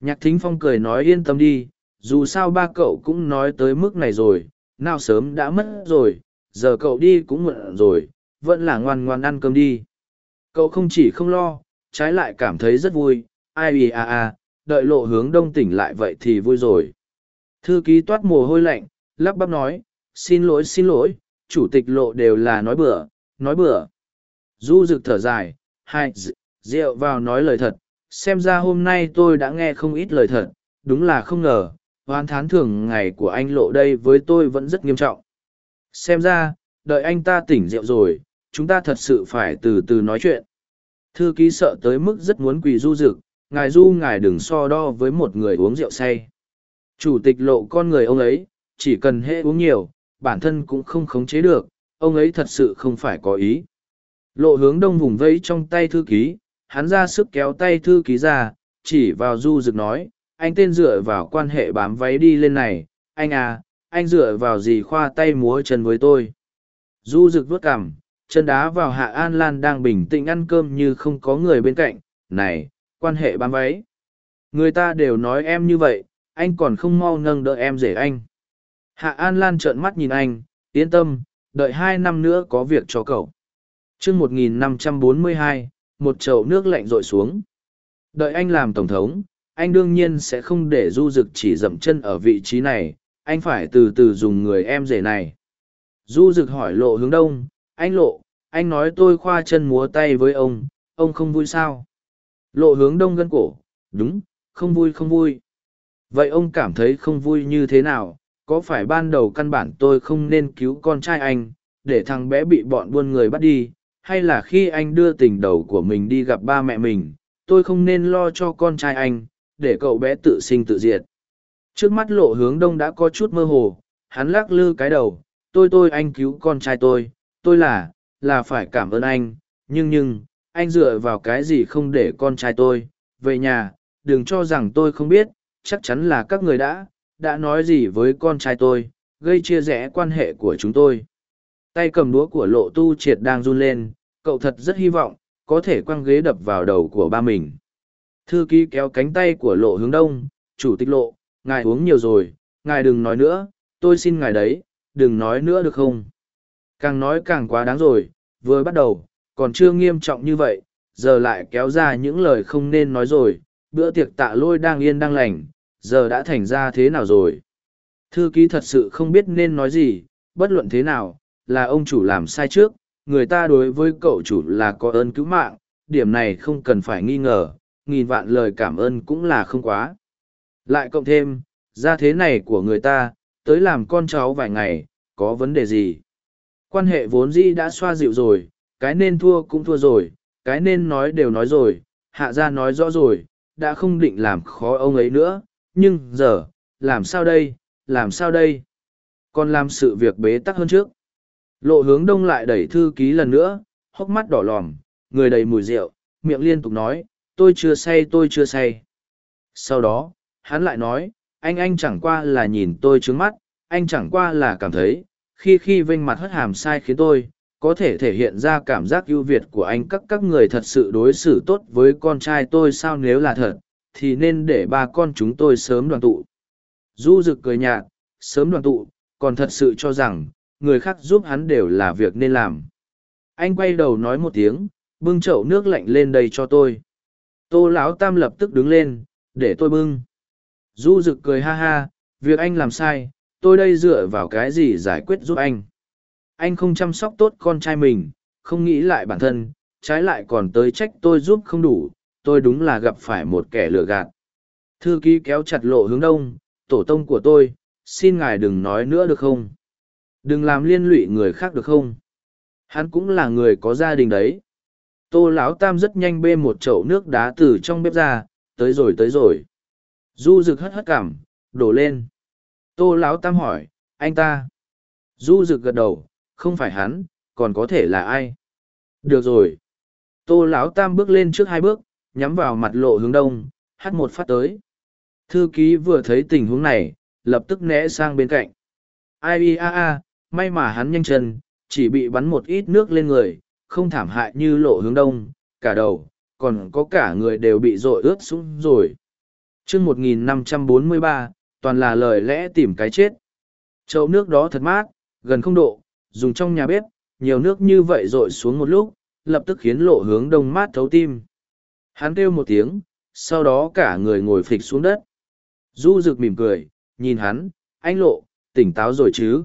nhạc thính phong cười nói yên tâm đi, dù sao ba cậu cũng nói tới mức này rồi, nào sớm đã mất rồi, giờ cậu đi cũng muộn rồi, vẫn là ngoan ngoan ăn cơm đi. Cậu không chỉ không lo, trái lại cảm thấy rất vui, ai ì à à đợi lộ hướng đông tỉnh lại vậy thì vui rồi. Thư ký toát mồ hôi lạnh, lắp bắp nói, xin lỗi xin lỗi, chủ tịch lộ đều là nói bừa nói bừa. Du rực thở dài, hai, rượu vào nói lời thật xem ra hôm nay tôi đã nghe không ít lời thật, đúng là không ngờ hoán thán thường ngày của anh lộ đây với tôi vẫn rất nghiêm trọng. Xem ra, đợi anh ta tỉnh rượu rồi, chúng ta thật sự phải từ từ nói chuyện. Thư ký sợ tới mức rất muốn quỳ du rực, ngài du ngài đừng so đo với một người uống rượu say. Chủ tịch lộ con người ông ấy, chỉ cần hễ uống nhiều, bản thân cũng không khống chế được, ông ấy thật sự không phải có ý. Lộ hướng đông vùng vẫy trong tay thư ký hắn ra sức kéo tay thư ký ra, chỉ vào du Dực nói, anh tên dựa vào quan hệ bám váy đi lên này, anh à, anh dựa vào gì khoa tay múa chân với tôi. Du Dực vớt cằm, chân đá vào hạ An Lan đang bình tĩnh ăn cơm như không có người bên cạnh, này, quan hệ bám váy. Người ta đều nói em như vậy, anh còn không mau nâng đỡ em rể anh. Hạ An Lan trợn mắt nhìn anh, yên tâm, đợi hai năm nữa có việc cho cậu. chương 1542, một chậu nước lạnh rội xuống. Đợi anh làm tổng thống, anh đương nhiên sẽ không để du dực chỉ dậm chân ở vị trí này, anh phải từ từ dùng người em rể này. Du dực hỏi lộ hướng đông, anh lộ, anh nói tôi khoa chân múa tay với ông ông không vui sao? Lộ hướng đông gân cổ, đúng, không vui không vui. Vậy ông cảm thấy không vui như thế nào? Có phải ban đầu căn bản tôi không nên cứu con trai anh, để thằng bé bị bọn buôn người bắt đi hay là khi anh đưa tình đầu của mình đi gặp ba mẹ mình, tôi không nên lo cho con trai anh, để cậu bé tự sinh tự diệt. Trước mắt lộ hướng đông đã có chút mơ hồ, hắn lắc lư cái đầu, tôi tôi, anh cứu con trai tôi tôi là là phải cảm ơn anh, nhưng nhưng, anh dựa vào cái gì không để con trai tôi về nhà, đừng cho rằng tôi không biết, chắc chắn là các người đã đã nói gì với con trai tôi, gây chia rẽ quan hệ của chúng tôi tay cầm đũa của lộ tu triệt đang run lên, cậu thật rất hy vọng, có thể quăng ghế đập vào đầu của ba mình. Thư ký kéo cánh tay của lộ hướng đông, chủ tịch lộ, ngài uống nhiều rồi, ngài đừng nói nữa, tôi xin ngài đấy, đừng nói nữa được không? Càng nói càng quá đáng rồi, vừa bắt đầu, còn chưa nghiêm trọng như vậy, giờ lại kéo ra những lời không nên nói rồi, bữa tiệc tạ lôi đang yên đang lành, giờ đã thành ra thế nào rồi? Thư ký thật sự không biết nên nói gì, bất luận thế nào là ông chủ làm sai trước, người ta đối với cậu chủ là có ơn cứu mạng, điểm này không cần phải nghi ngờ, nghìn vạn lời cảm ơn cũng là không quá. Lại cộng thêm ra thế này của người ta, tới làm con cháu vài ngày, có vấn đề gì? Quan hệ vốn dĩ đã xoa dịu rồi, cái nên thua cũng thua rồi, cái nên nói đều nói rồi, hạ gia nói rõ rồi, đã không định làm khó ông ấy nữa, nhưng giờ, làm sao đây, làm sao đây? Còn làm sự việc bế tắc hơn trước lộ hướng đông lại đẩy thư ký lần nữa, hốc mắt đỏ lòm, người đầy mùi rượu, miệng liên tục nói, tôi chưa say, tôi chưa say. Sau đó, hắn lại nói, anh anh chẳng qua là nhìn tôi trướng mắt, anh chẳng qua là cảm thấy, khi khi vênh mặt hất hàm sai khiến tôi, có thể thể hiện ra cảm giác ưu việt của anh. Các các người thật sự đối xử tốt với con trai tôi sao nếu là thật, thì nên để ba con chúng tôi sớm đoàn tụ. Du rực cười nhạt, sớm đoàn tụ, còn thật sự cho rằng người khác giúp hắn đều là việc nên làm. Anh quay đầu nói một tiếng, bưng chậu nước lạnh lên đây cho tôi. Tô lão tam lập tức đứng lên, để tôi bưng. Du rực cười ha ha, việc anh làm sai, tôi đây dựa vào cái gì giải quyết giúp anh? Anh không chăm sóc tốt con trai mình, không nghĩ lại bản thân, trái lại còn tới trách tôi giúp không đủ, tôi đúng là gặp phải một kẻ lừa gạt. Thư ký kéo chặt lộ hướng đông, tổ tông của tôi, xin ngài đừng nói nữa được không? Đừng làm liên lụy người khác được không? Hắn cũng là người có gia đình đấy. Tô lão tam rất nhanh bê một chậu nước đá từ trong bếp ra, tới rồi tới rồi. Du rực hất hất cảm, đổ lên. Tô lão tam hỏi, anh ta? Du rực gật đầu, không phải hắn, còn có thể là ai? Được rồi. Tô lão tam bước lên trước hai bước, nhắm vào mặt lộ hướng đông, hắt một phát tới. Thư ký vừa thấy tình huống này, lập tức né sang bên cạnh. Ai a a may mà hắn nhanh chân, chỉ bị bắn một ít nước lên người, không thảm hại như lộ hướng đông, cả đầu, còn có cả người đều bị dội ướt sũng rồi. Chương một nghìn năm trăm bốn mươi ba, toàn là lời lẽ tìm cái chết. Chậu nước đó thật mát, gần không độ, dùng trong nhà bếp, nhiều nước như vậy r ộ i xuống một lúc, lập tức khiến lộ hướng đông mát thấu tim. Hắn kêu một tiếng, sau đó cả người ngồi phịch xuống đất. Du rực mỉm cười, nhìn hắn, anh lộ, tỉnh táo rồi chứ?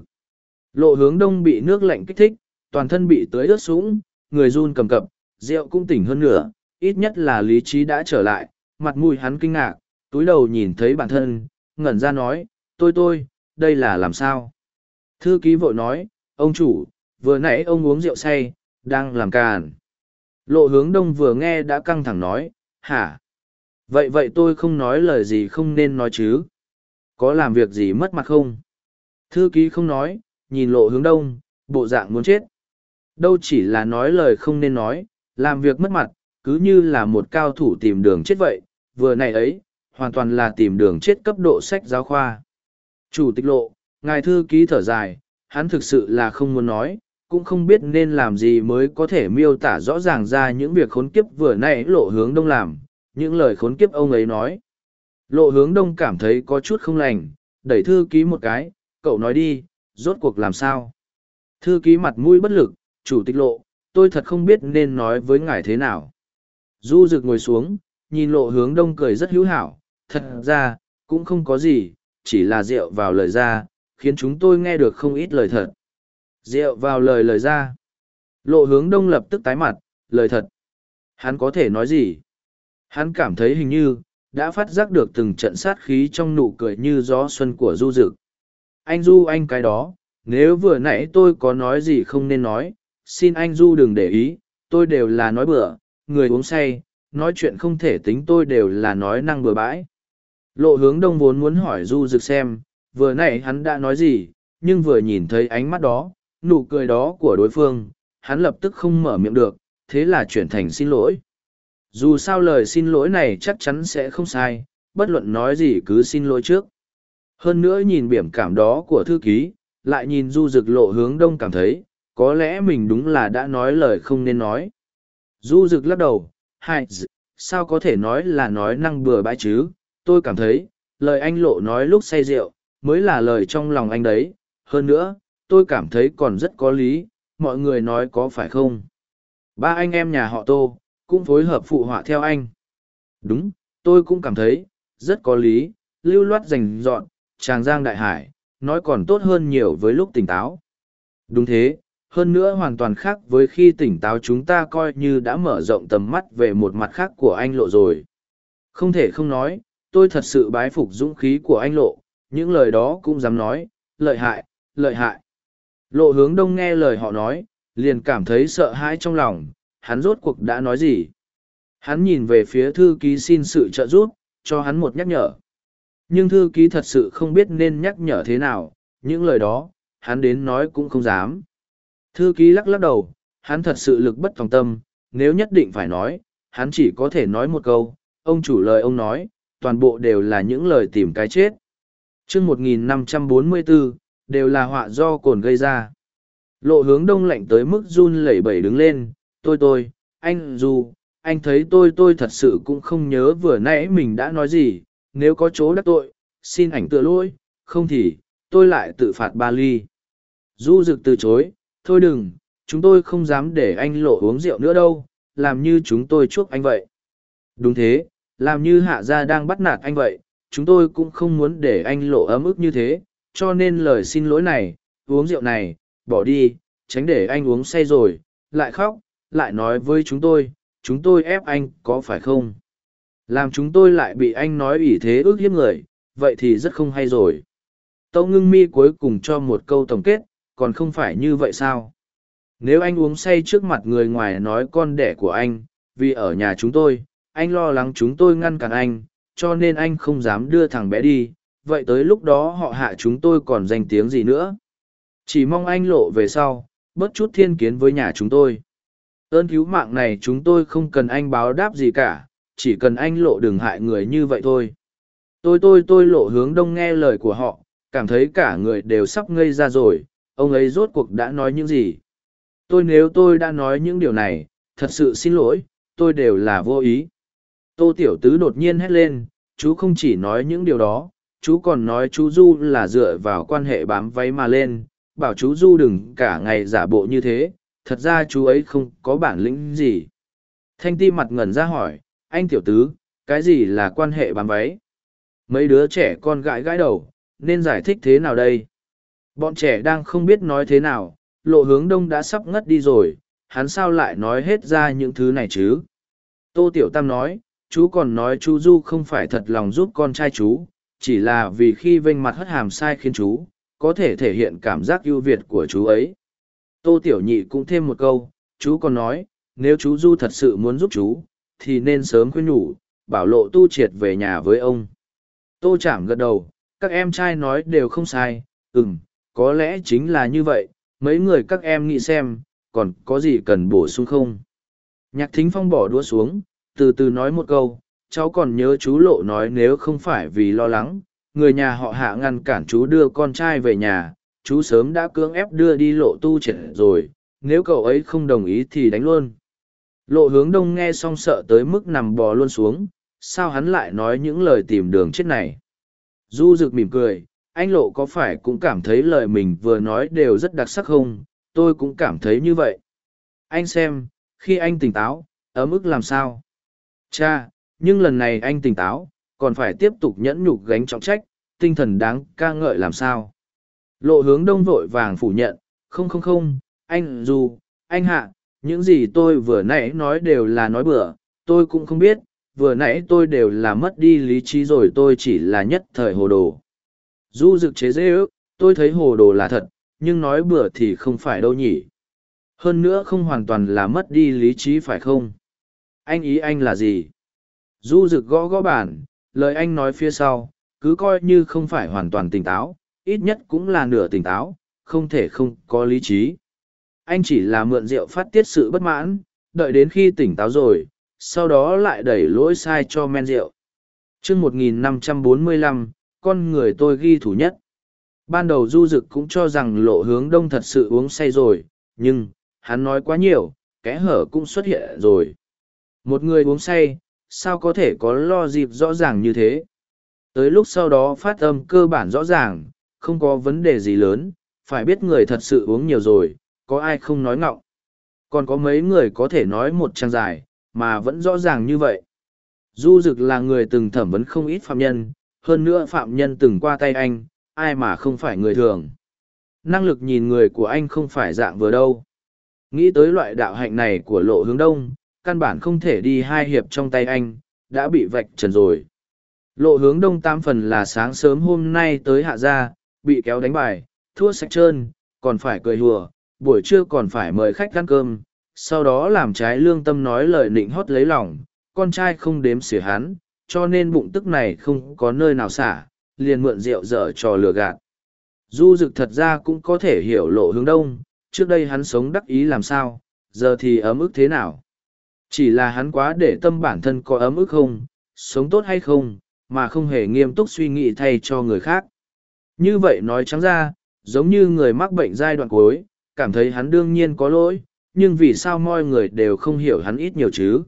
Lộ hướng đông bị nước lạnh kích thích, toàn thân bị tưới ướt sũng, người run cầm cập, rượu cũng tỉnh hơn nữa ít nhất là lý trí đã trở lại, mặt mũi hắn kinh ngạc, túi đầu nhìn thấy bản thân, ngẩn ra nói, tôi tôi, đây là làm sao? Thư ký vội nói, ông chủ, vừa nãy ông uống rượu say, đang làm càn. Lộ hướng đông vừa nghe đã căng thẳng nói, hả? Vậy vậy tôi không nói lời gì không nên nói chứ? Có làm việc gì mất mặt không? Thư ký không nói nhìn lộ hướng đông, bộ dạng muốn chết. Đâu chỉ là nói lời không nên nói, làm việc mất mặt, cứ như là một cao thủ tìm đường chết vậy, vừa này ấy, hoàn toàn là tìm đường chết cấp độ sách giáo khoa. Chủ tịch lộ, ngài thư ký thở dài, hắn thực sự là không muốn nói, cũng không biết nên làm gì mới có thể miêu tả rõ ràng ra những việc khốn kiếp vừa nãy lộ hướng đông làm, những lời khốn kiếp ông ấy nói. Lộ hướng đông cảm thấy có chút không lành, đẩy thư ký một cái, cậu nói đi rốt cuộc làm sao? Thư ký mặt mũi bất lực, chủ tịch lộ, tôi thật không biết nên nói với ngài thế nào. Du rực ngồi xuống, nhìn lộ hướng đông cười rất hữu hảo, thật ra, cũng không có gì, chỉ là rượu vào lời ra, khiến chúng tôi nghe được không ít lời thật. Rượu vào lời lời ra. Lộ hướng đông lập tức tái mặt, lời thật. Hắn có thể nói gì? Hắn cảm thấy hình như, đã phát giác được từng trận sát khí trong nụ cười như gió xuân của du dực anh du anh cái đó, nếu vừa nãy tôi có nói gì không nên nói, xin anh du đừng để ý, tôi đều là nói bừa, người uống say, nói chuyện không thể tính tôi đều là nói năng bừa bãi. Lộ hướng đông vốn muốn hỏi du rực xem, vừa nãy hắn đã nói gì, nhưng vừa nhìn thấy ánh mắt đó, nụ cười đó của đối phương, hắn lập tức không mở miệng được, thế là chuyển thành xin lỗi. Dù sao lời xin lỗi này chắc chắn sẽ không sai, bất luận nói gì cứ xin lỗi trước hơn nữa nhìn biểm cảm đó của thư ký, lại nhìn du rực lộ hướng đông cảm thấy, có lẽ mình đúng là đã nói lời không nên nói. Du rực lắc đầu, hai sao có thể nói là nói năng bừa bãi chứ? Tôi cảm thấy, lời anh lộ nói lúc say rượu mới là lời trong lòng anh đấy. Hơn nữa, tôi cảm thấy còn rất có lý, mọi người nói có phải không? Ba anh em nhà họ tô cũng phối hợp phụ họa theo anh. Đúng, tôi cũng cảm thấy rất có lý, lưu loát rành dọn tràng giang đại hải, nói còn tốt hơn nhiều với lúc tỉnh táo. Đúng thế, hơn nữa hoàn toàn khác với khi tỉnh táo chúng ta coi như đã mở rộng tầm mắt về một mặt khác của anh lộ rồi. Không thể không nói, tôi thật sự bái phục dũng khí của anh lộ, những lời đó cũng dám nói, lợi hại lợi hại. Lộ hướng đông nghe lời họ nói, liền cảm thấy sợ hãi trong lòng, hắn rốt cuộc đã nói gì? Hắn nhìn về phía thư ký xin sự trợ giúp, cho hắn một nhắc nhở nhưng thư ký thật sự không biết nên nhắc nhở thế nào những lời đó hắn đến nói cũng không dám. Thư ký lắc lắc đầu hắn thật sự lực bất tòng tâm nếu nhất định phải nói hắn chỉ có thể nói một câu ông chủ lời ông nói toàn bộ đều là những lời tìm cái chết. Chương một nghìn năm trăm bốn mươi bốn đều là họa do cồn gây ra. Lộ hướng đông lạnh tới mức run lẩy bẩy đứng lên, tôi tôi, anh dù, anh thấy tôi tôi thật sự cũng không nhớ vừa nãy mình đã nói gì, nếu có chỗ đắc tội, xin ảnh tựa lỗi, không thì, tôi lại tự phạt ba ly. Du Dực từ chối, thôi đừng, chúng tôi không dám để anh lộ uống rượu nữa đâu, làm như chúng tôi chuốc anh vậy. Đúng thế, làm như hạ gia đang bắt nạt anh vậy, chúng tôi cũng không muốn để anh lộ ấm ức như thế, cho nên lời xin lỗi này, uống rượu này, bỏ đi, tránh để anh uống say rồi, lại khóc, lại nói với chúng tôi, chúng tôi ép anh có phải không? Làm chúng tôi lại bị anh nói ủy thế ước hiếp người, vậy thì rất không hay rồi. Tâu ngưng mi cuối cùng cho một câu tổng kết, còn không phải như vậy sao? Nếu anh uống say trước mặt người ngoài nói con đẻ của anh, vì ở nhà chúng tôi, anh lo lắng chúng tôi ngăn cản anh, cho nên anh không dám đưa thằng bé đi, vậy tới lúc đó họ hạ chúng tôi còn danh tiếng gì nữa. Chỉ mong anh lộ về sau, bớt chút thiên kiến với nhà chúng tôi. Ơn cứu mạng này chúng tôi không cần anh báo đáp gì cả, chỉ cần anh lộ đừng hại người như vậy thôi. Tôi tôi tôi lộ hướng đông nghe lời của họ, cảm thấy cả người đều sắp ngây ra rồi, ông ấy rốt cuộc đã nói những gì. Tôi nếu tôi đã nói những điều này, thật sự xin lỗi, tôi đều là vô ý. Tô Tiểu Tứ đột nhiên hét lên, chú không chỉ nói những điều đó, chú còn nói chú Du là dựa vào quan hệ bám váy mà lên, bảo chú Du đừng cả ngày giả bộ như thế, thật ra chú ấy không có bản lĩnh gì. Thanh ti mặt ngẩn ra hỏi, anh Tiểu Tứ, cái gì là quan hệ bám váy? Mấy đứa trẻ con gãi gãi đầu, nên giải thích thế nào đây? Bọn trẻ đang không biết nói thế nào, lộ hướng đông đã sắp ngất đi rồi, hắn sao lại nói hết ra những thứ này chứ? Tô Tiểu Tam nói, chú còn nói chú Du không phải thật lòng giúp con trai chú, chỉ là vì khi vênh mặt hất hàm sai khiến chú, có thể thể hiện cảm giác ưu việt của chú ấy. Tô Tiểu Nhị cũng thêm một câu, chú còn nói, nếu chú Du thật sự muốn giúp chú, thì nên sớm khuyên nhủ, bảo lộ tu triệt về nhà với ông. Tô Chảm gật đầu, các em trai nói đều không sai, ừm, có lẽ chính là như vậy, mấy người các em nghĩ xem, còn có gì cần bổ sung không? Nhạc thính phong bỏ đũa xuống, từ từ nói một câu, cháu còn nhớ chú lộ nói nếu không phải vì lo lắng, người nhà họ hạ ngăn cản chú đưa con trai về nhà, chú sớm đã cưỡng ép đưa đi lộ tu triệt rồi, nếu cậu ấy không đồng ý thì đánh luôn. Lộ hướng đông nghe xong sợ tới mức nằm bò luôn xuống, sao hắn lại nói những lời tìm đường chết này. Du rực mỉm cười, anh lộ có phải cũng cảm thấy lời mình vừa nói đều rất đặc sắc không, tôi cũng cảm thấy như vậy. Anh xem, khi anh tỉnh táo, ấm ức làm sao? Cha, nhưng lần này anh tỉnh táo, còn phải tiếp tục nhẫn nhục gánh trọng trách, tinh thần đáng ca ngợi làm sao? Lộ hướng đông vội vàng phủ nhận, không không không, anh dù, anh hạ, những gì tôi vừa nãy nói đều là nói bừa, tôi cũng không biết, vừa nãy tôi đều là mất đi lý trí rồi tôi chỉ là nhất thời hồ đồ. Du dực chế dễ ước, tôi thấy hồ đồ là thật, nhưng nói bừa thì không phải đâu nhỉ. Hơn nữa không hoàn toàn là mất đi lý trí phải không? Anh ý anh là gì? Du rực gõ gõ bản, lời anh nói phía sau, cứ coi như không phải hoàn toàn tỉnh táo, ít nhất cũng là nửa tỉnh táo, không thể không có lý trí. Anh chỉ là mượn rượu phát tiết sự bất mãn, đợi đến khi tỉnh táo rồi, sau đó lại đẩy lỗi sai cho men rượu. chương 1545, con người tôi ghi thủ nhất. Ban đầu du dực cũng cho rằng lộ hướng đông thật sự uống say rồi, nhưng, hắn nói quá nhiều, kẽ hở cũng xuất hiện rồi. Một người uống say, sao có thể có lo dịp rõ ràng như thế? Tới lúc sau đó phát âm cơ bản rõ ràng, không có vấn đề gì lớn, phải biết người thật sự uống nhiều rồi, có ai không nói ngọng. Còn có mấy người có thể nói một trang dài, mà vẫn rõ ràng như vậy. Du Dực là người từng thẩm vấn không ít phạm nhân, hơn nữa phạm nhân từng qua tay anh, ai mà không phải người thường. Năng lực nhìn người của anh không phải dạng vừa đâu. Nghĩ tới loại đạo hạnh này của lộ hướng đông, căn bản không thể đi hai hiệp trong tay anh, đã bị vạch trần rồi. Lộ hướng đông tam phần là sáng sớm hôm nay tới hạ gia, bị kéo đánh bài, thua sạch trơn, còn phải cười hùa, buổi trưa còn phải mời khách ăn cơm, sau đó làm trái lương tâm nói lời nịnh hót lấy lòng, con trai không đếm xỉa hắn, cho nên bụng tức này không có nơi nào xả, liền mượn rượu dở trò lừa gạt. Du dực thật ra cũng có thể hiểu lộ hướng đông, trước đây hắn sống đắc ý làm sao, giờ thì ấm ức thế nào. Chỉ là hắn quá để tâm bản thân có ấm ức không, sống tốt hay không, mà không hề nghiêm túc suy nghĩ thay cho người khác. Như vậy nói trắng ra, giống như người mắc bệnh giai đoạn cuối, cảm thấy hắn đương nhiên có lỗi, nhưng vì sao mọi người đều không hiểu hắn ít nhiều chứ?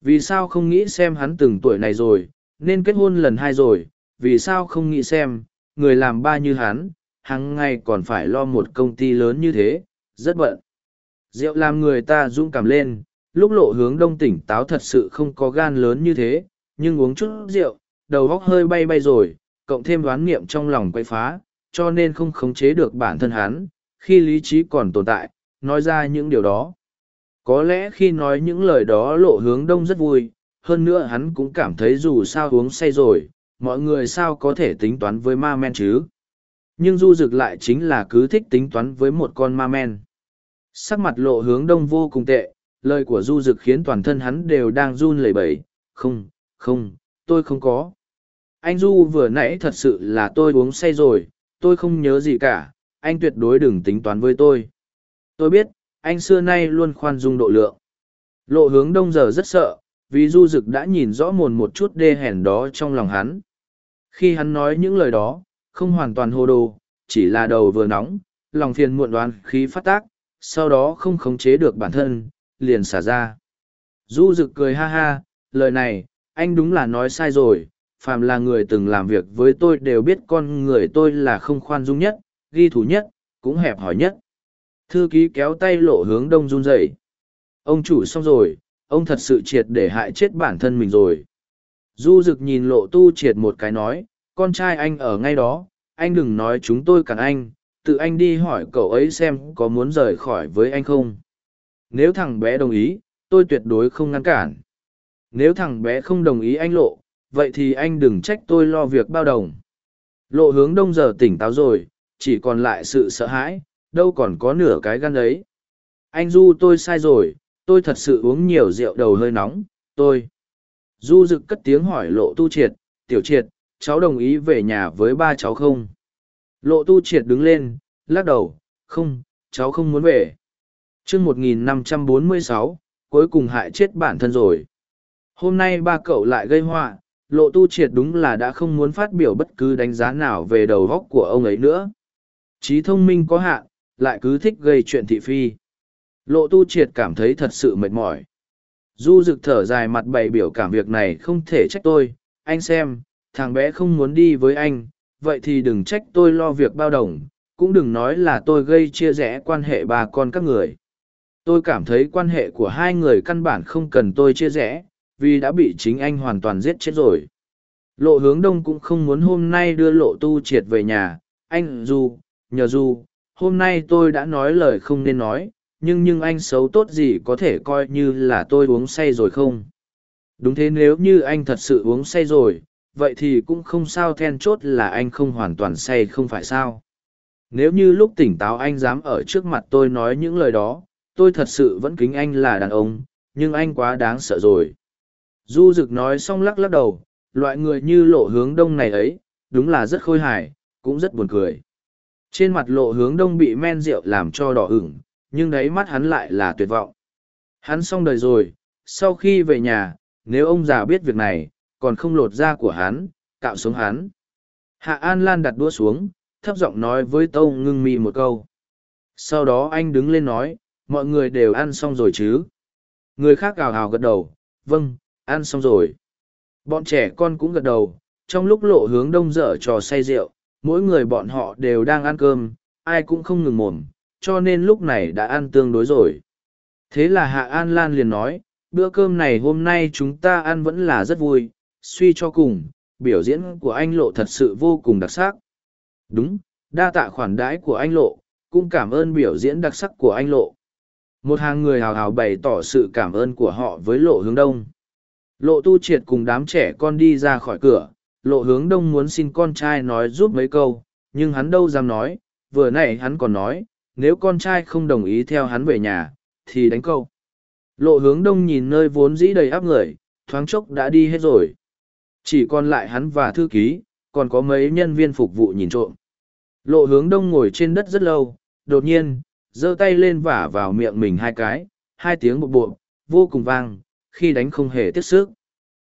Vì sao không nghĩ xem hắn từng tuổi này rồi, nên kết hôn lần hai rồi, vì sao không nghĩ xem, người làm ba như hắn, hắn ngày còn phải lo một công ty lớn như thế, rất bận. Rượu làm người ta dũng cảm lên, lúc lộ hướng đông tỉnh táo thật sự không có gan lớn như thế, nhưng uống chút rượu, đầu góc hơi bay bay rồi, cộng thêm đoán niệm trong lòng quay phá, cho nên không khống chế được bản thân hắn, khi lý trí còn tồn tại, nói ra những điều đó. Có lẽ khi nói những lời đó lộ hướng đông rất vui, hơn nữa hắn cũng cảm thấy dù sao uống say rồi, mọi người sao có thể tính toán với ma men chứ. Nhưng du dực lại chính là cứ thích tính toán với một con ma men. Sắc mặt lộ hướng đông vô cùng tệ, lời của du dực khiến toàn thân hắn đều đang run lẩy bẩy. Không, không, tôi không có. Anh Du vừa nãy thật sự là tôi uống say rồi, tôi không nhớ gì cả, anh tuyệt đối đừng tính toán với tôi. Tôi biết, anh xưa nay luôn khoan dung độ lượng. Lộ hướng đông giờ rất sợ, vì du dực đã nhìn rõ mồn một chút đê hèn đó trong lòng hắn. Khi hắn nói những lời đó, không hoàn toàn hô đồ, chỉ là đầu vừa nóng, lòng phiền muộn đoán khí phát tác, sau đó không khống chế được bản thân, liền xả ra. Du dực cười ha ha, lời này, anh đúng là nói sai rồi, phàm là người từng làm việc với tôi đều biết con người tôi là không khoan dung nhất, ghi thủ nhất, cũng hẹp hòi nhất. Thư ký kéo tay lộ hướng đông run rẩy. Ông chủ xong rồi, ông thật sự triệt để hại chết bản thân mình rồi. Du rực nhìn lộ tu triệt một cái nói, con trai anh ở ngay đó, anh đừng nói chúng tôi cản anh, tự anh đi hỏi cậu ấy xem có muốn rời khỏi với anh không. Nếu thằng bé đồng ý, tôi tuyệt đối không ngăn cản. Nếu thằng bé không đồng ý anh lộ, vậy thì anh đừng trách tôi lo việc bao đồng. Lộ hướng đông giờ tỉnh táo rồi, chỉ còn lại sự sợ hãi, đâu còn có nửa cái gan ấy. Anh Du tôi sai rồi, tôi thật sự uống nhiều rượu đầu hơi nóng, tôi. Du rực cất tiếng hỏi lộ tu triệt, tiểu triệt, cháu đồng ý về nhà với ba cháu không? Lộ tu triệt đứng lên, lắc đầu, không, cháu không muốn về. chương 1546, cuối cùng hại chết bản thân rồi. Hôm nay ba cậu lại gây họa, lộ tu triệt đúng là đã không muốn phát biểu bất cứ đánh giá nào về đầu góc của ông ấy nữa. Trí thông minh có hạn, lại cứ thích gây chuyện thị phi. Lộ tu triệt cảm thấy thật sự mệt mỏi. Du rực thở dài mặt bày biểu cảm việc này không thể trách tôi, anh xem, thằng bé không muốn đi với anh, vậy thì đừng trách tôi lo việc bao đồng, cũng đừng nói là tôi gây chia rẽ quan hệ bà con các người. Tôi cảm thấy quan hệ của hai người căn bản không cần tôi chia rẽ, vì đã bị chính anh hoàn toàn giết chết rồi. Lộ hướng đông cũng không muốn hôm nay đưa lộ tu triệt về nhà, anh Du, nhờ Du, hôm nay tôi đã nói lời không nên nói, nhưng nhưng anh xấu tốt gì có thể coi như là tôi uống say rồi không? Đúng thế nếu như anh thật sự uống say rồi, vậy thì cũng không sao then chốt là anh không hoàn toàn say không phải sao. Nếu như lúc tỉnh táo anh dám ở trước mặt tôi nói những lời đó, tôi thật sự vẫn kính anh là đàn ông, nhưng anh quá đáng sợ rồi. Du Dực nói xong lắc lắc đầu, loại người như lộ hướng đông này ấy, đúng là rất khôi hài, cũng rất buồn cười. Trên mặt lộ hướng đông bị men rượu làm cho đỏ ửng, nhưng đáy mắt hắn lại là tuyệt vọng. Hắn xong đời rồi, sau khi về nhà, nếu ông già biết việc này, còn không lột da của hắn, cạo sống hắn. Hạ An Lan đặt đũa xuống, thấp giọng nói với Tâu ngưng mi một câu. Sau đó anh đứng lên nói, mọi người đều ăn xong rồi chứ. Người khác gào hào gật đầu, vâng, ăn xong rồi. Bọn trẻ con cũng gật đầu, trong lúc lộ hướng đông dở trò say rượu, mỗi người bọn họ đều đang ăn cơm, ai cũng không ngừng mồm, cho nên lúc này đã ăn tương đối rồi. Thế là Hạ An Lan liền nói, bữa cơm này hôm nay chúng ta ăn vẫn là rất vui, suy cho cùng, biểu diễn của anh Lộ thật sự vô cùng đặc sắc. Đúng, đa tạ khoản đãi của anh Lộ, cũng cảm ơn biểu diễn đặc sắc của anh Lộ. Một hàng người hào hào bày tỏ sự cảm ơn của họ với Lộ hướng đông. Lộ tu triệt cùng đám trẻ con đi ra khỏi cửa, lộ hướng đông muốn xin con trai nói giúp mấy câu, nhưng hắn đâu dám nói, vừa nãy hắn còn nói, nếu con trai không đồng ý theo hắn về nhà, thì đánh câu. Lộ hướng đông nhìn nơi vốn dĩ đầy áp người, thoáng chốc đã đi hết rồi. Chỉ còn lại hắn và thư ký, còn có mấy nhân viên phục vụ nhìn trộm. Lộ hướng đông ngồi trên đất rất lâu, đột nhiên, giơ tay lên vả vào miệng mình hai cái, hai tiếng bộ bộ, vô cùng vang, khi đánh không hề tiếc sức.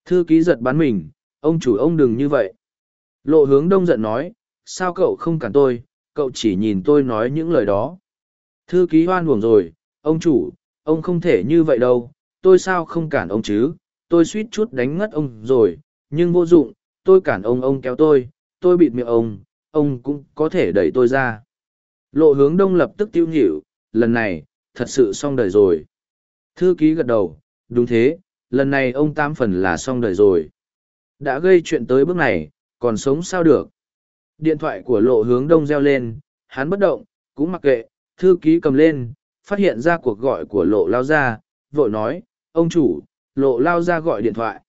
Thư ký giật bắn mình, ông chủ ông đừng như vậy. Lộ hướng đông giận nói, sao cậu không cản tôi, cậu chỉ nhìn tôi nói những lời đó. Thư ký hoan buồn rồi, ông chủ, ông không thể như vậy đâu, tôi sao không cản ông chứ, tôi suýt chút đánh ngất ông rồi, nhưng vô dụng, tôi cản ông ông kéo tôi, tôi bịt miệng ông, ông cũng có thể đẩy tôi ra. Lộ hướng đông lập tức tiêu nhịu, lần này, thật sự xong đời rồi. Thư ký gật đầu, đúng thế, lần này ông tam phần là xong đời rồi. Đã gây chuyện tới bước này, còn sống sao được. Điện thoại của lộ hướng đông reo lên, hắn bất động, cũng mặc kệ, thư ký cầm lên, phát hiện ra cuộc gọi của lộ lao ra, vội nói, ông chủ, lộ lao ra gọi điện thoại.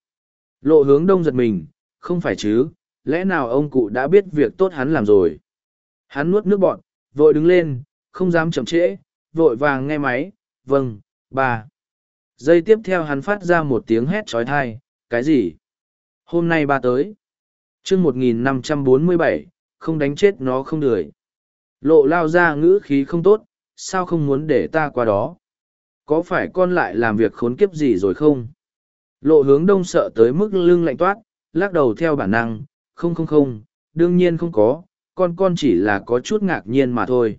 Lộ hướng đông giật mình, không phải chứ, lẽ nào ông cụ đã biết việc tốt hắn làm rồi. Hắn nuốt nước bọn, vội đứng lên, không dám chậm trễ, vội vàng nghe máy, vâng, bà. Giây tiếp theo hắn phát ra một tiếng hét trói thai, cái gì? Hôm nay ba tới. chương 1547, không đánh chết nó không đười. Lộ lao ra ngữ khí không tốt, sao không muốn để ta qua đó? Có phải con lại làm việc khốn kiếp gì rồi không? Lộ hướng đông sợ tới mức lưng lạnh toát, lắc đầu theo bản năng, không không không, đương nhiên không có, con con chỉ là có chút ngạc nhiên mà thôi.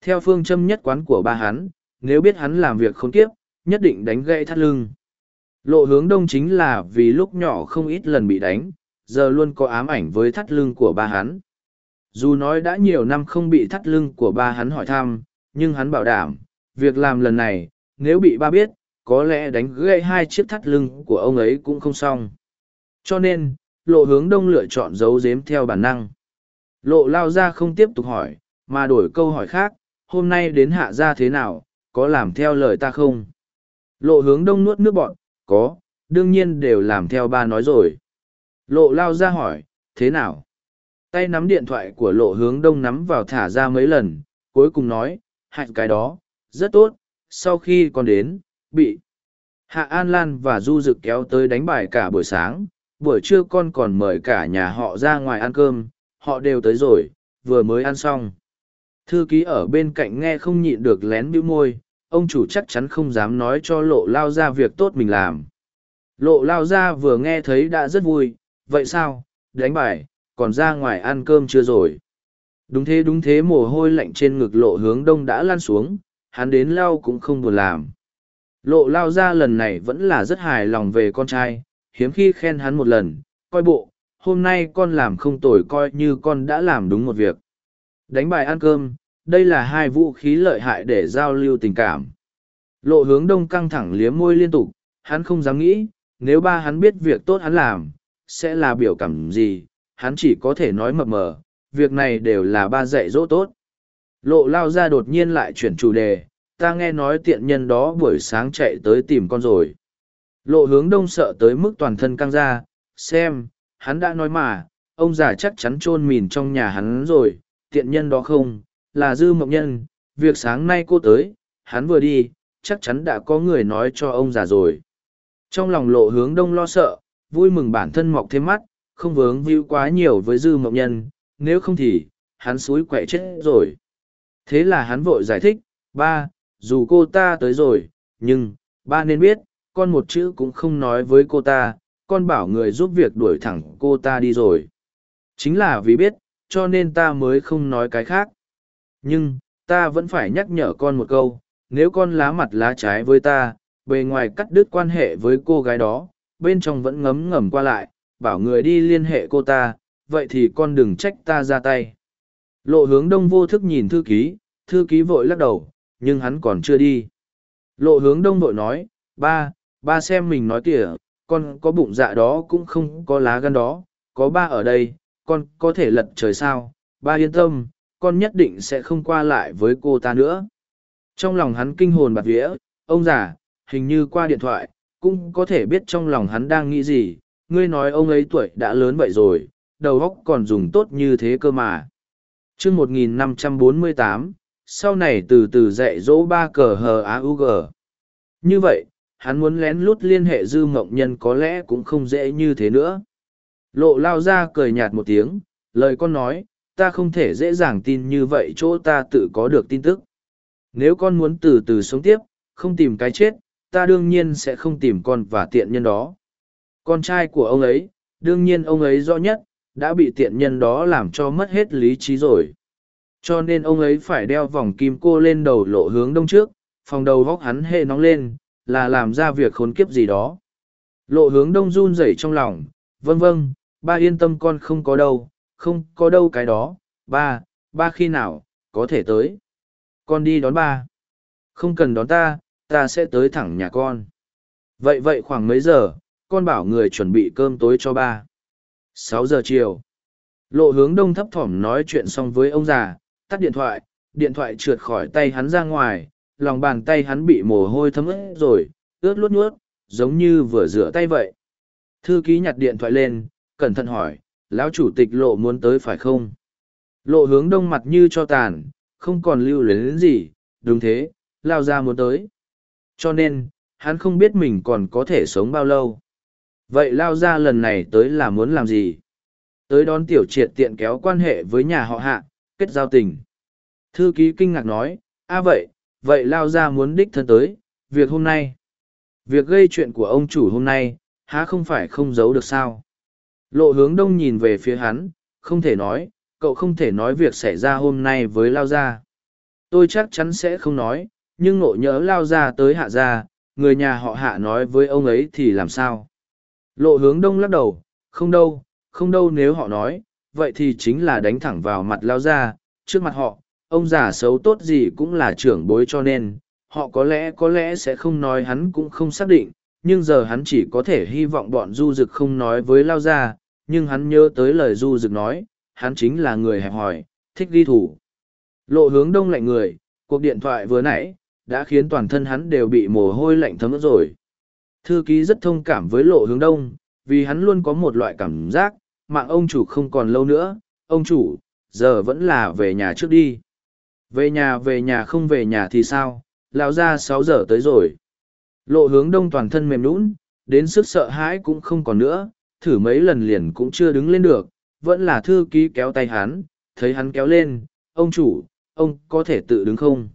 Theo phương châm nhất quán của ba hắn, nếu biết hắn làm việc khốn kiếp, nhất định đánh gãy thắt lưng. Lộ hướng đông chính là vì lúc nhỏ không ít lần bị đánh, giờ luôn có ám ảnh với thắt lưng của ba hắn. Dù nói đã nhiều năm không bị thắt lưng của ba hắn hỏi thăm, nhưng hắn bảo đảm, việc làm lần này, nếu bị ba biết, có lẽ đánh gãy hai chiếc thắt lưng của ông ấy cũng không xong. Cho nên, lộ hướng đông lựa chọn giấu giếm theo bản năng. Lộ lao ra không tiếp tục hỏi, mà đổi câu hỏi khác, hôm nay đến hạ ra thế nào, có làm theo lời ta không? Lộ hướng đông nuốt nước bọn, có, đương nhiên đều làm theo ba nói rồi. Lộ lao ra hỏi, thế nào? Tay nắm điện thoại của lộ hướng đông nắm vào thả ra mấy lần, cuối cùng nói, hạnh cái đó, rất tốt, sau khi con đến, bị. Hạ An Lan và Du Dực kéo tới đánh bài cả buổi sáng, buổi trưa con còn mời cả nhà họ ra ngoài ăn cơm, họ đều tới rồi, vừa mới ăn xong. Thư ký ở bên cạnh nghe không nhịn được lén bĩu môi, ông chủ chắc chắn không dám nói cho lộ lao ra việc tốt mình làm. Lộ lao ra vừa nghe thấy đã rất vui, vậy sao, đánh bài, còn ra ngoài ăn cơm chưa rồi. Đúng thế đúng thế mồ hôi lạnh trên ngực lộ hướng đông đã lan xuống, hắn đến lao cũng không buồn làm. Lộ lao ra lần này vẫn là rất hài lòng về con trai, hiếm khi khen hắn một lần, coi bộ, hôm nay con làm không tồi coi như con đã làm đúng một việc. Đánh bài ăn cơm, đây là hai vũ khí lợi hại để giao lưu tình cảm. Lộ hướng đông căng thẳng liếm môi liên tục, hắn không dám nghĩ, nếu ba hắn biết việc tốt hắn làm, sẽ là biểu cảm gì, hắn chỉ có thể nói mập mờ, việc này đều là ba dạy dỗ tốt. Lộ lao ra đột nhiên lại chuyển chủ đề, ta nghe nói tiện nhân đó buổi sáng chạy tới tìm con rồi. Lộ hướng đông sợ tới mức toàn thân căng ra, xem, hắn đã nói mà, ông già chắc chắn chôn mìn trong nhà hắn rồi, tiện nhân đó không, là dư mộng nhân, việc sáng nay cô tới, hắn vừa đi, chắc chắn đã có người nói cho ông già rồi. Trong lòng lộ hướng đông lo sợ, vui mừng bản thân mọc thêm mắt, không vướng víu quá nhiều với dư mộng nhân, nếu không thì, hắn suối quậy chết rồi. Thế là hắn vội giải thích, ba, dù cô ta tới rồi, nhưng, ba nên biết, con một chữ cũng không nói với cô ta, con bảo người giúp việc đuổi thẳng cô ta đi rồi. Chính là vì biết, cho nên ta mới không nói cái khác. Nhưng, ta vẫn phải nhắc nhở con một câu, nếu con lá mặt lá trái với ta, bề ngoài cắt đứt quan hệ với cô gái đó, bên trong vẫn ngấm ngầm qua lại, bảo người đi liên hệ cô ta, vậy thì con đừng trách ta ra tay. Lộ hướng đông vô thức nhìn thư ký, thư ký vội lắc đầu, nhưng hắn còn chưa đi. Lộ hướng đông vội nói, ba, ba xem mình nói kìa, con có bụng dạ đó cũng không có lá gan đó, có ba ở đây, con có thể lật trời sao, ba yên tâm, con nhất định sẽ không qua lại với cô ta nữa. Trong lòng hắn kinh hồn bạt vía, ông già, hình như qua điện thoại, cũng có thể biết trong lòng hắn đang nghĩ gì, ngươi nói ông ấy tuổi đã lớn vậy rồi, đầu óc còn dùng tốt như thế cơ mà. chương 1548, sau này từ từ dạy dỗ ba cờ hờ á u g. Như vậy, hắn muốn lén lút liên hệ dư mộng nhân có lẽ cũng không dễ như thế nữa. Lộ lao ra cười nhạt một tiếng, lời con nói, ta không thể dễ dàng tin như vậy chỗ ta tự có được tin tức. Nếu con muốn từ từ sống tiếp, không tìm cái chết, ta đương nhiên sẽ không tìm con và tiện nhân đó. Con trai của ông ấy, đương nhiên ông ấy rõ nhất, đã bị tiện nhân đó làm cho mất hết lý trí rồi. Cho nên ông ấy phải đeo vòng kim cô lên đầu lộ hướng đông trước, phòng đầu vóc hắn hệ nóng lên, là làm ra việc khốn kiếp gì đó. Lộ hướng đông run rẩy trong lòng, vâng vâng, ba yên tâm con không có đâu, không có đâu cái đó, ba, ba khi nào, có thể tới. Con đi đón ba. Không cần đón ta, ta sẽ tới thẳng nhà con. Vậy vậy khoảng mấy giờ, con bảo người chuẩn bị cơm tối cho ba. Sáu giờ chiều. Lộ hướng đông thấp thỏm nói chuyện xong với ông già, tắt điện thoại, điện thoại trượt khỏi tay hắn ra ngoài, lòng bàn tay hắn bị mồ hôi thấm ướt rồi, ướt luốt nuốt, giống như vừa rửa tay vậy. Thư ký nhặt điện thoại lên, cẩn thận hỏi, lão chủ tịch lộ muốn tới phải không? Lộ hướng đông mặt như cho tàn, không còn lưu luyến gì, đúng thế, lao ra muốn tới. Cho nên, hắn không biết mình còn có thể sống bao lâu. Vậy lao ra lần này tới là muốn làm gì? Tới đón tiểu triệt tiện kéo quan hệ với nhà họ hạ, kết giao tình. Thư ký kinh ngạc nói, a vậy, vậy lao ra muốn đích thân tới, việc hôm nay. Việc gây chuyện của ông chủ hôm nay, há không phải không giấu được sao? Lộ hướng đông nhìn về phía hắn, không thể nói, cậu không thể nói việc xảy ra hôm nay với lao gia. Tôi chắc chắn sẽ không nói nhưng nộ nhớ lao Gia tới hạ gia người nhà họ hạ nói với ông ấy thì làm sao? Lộ hướng đông lắc đầu không đâu không đâu nếu họ nói vậy thì chính là đánh thẳng vào mặt lao gia. Trước mặt họ ông già xấu tốt gì cũng là trưởng bối cho nên họ có lẽ có lẽ sẽ không nói hắn cũng không xác định nhưng giờ hắn chỉ có thể hy vọng bọn du Dực không nói với lao gia nhưng hắn nhớ tới lời du rực nói hắn chính là người hẹp hòi, thích ghi thủ. Lộ hướng đông lạnh người, cuộc điện thoại vừa nãy, đã khiến toàn thân hắn đều bị mồ hôi lạnh thấm ướt rồi. Thư ký rất thông cảm với lộ hướng đông, vì hắn luôn có một loại cảm giác, mạng ông chủ không còn lâu nữa, ông chủ, giờ vẫn là về nhà trước đi. Về nhà về nhà không về nhà thì sao, lão ra sáu giờ tới rồi. Lộ hướng đông toàn thân mềm nũng, đến sức sợ hãi cũng không còn nữa, thử mấy lần liền cũng chưa đứng lên được, vẫn là thư ký kéo tay hắn, thấy hắn kéo lên, ông chủ, ông có thể tự đứng không?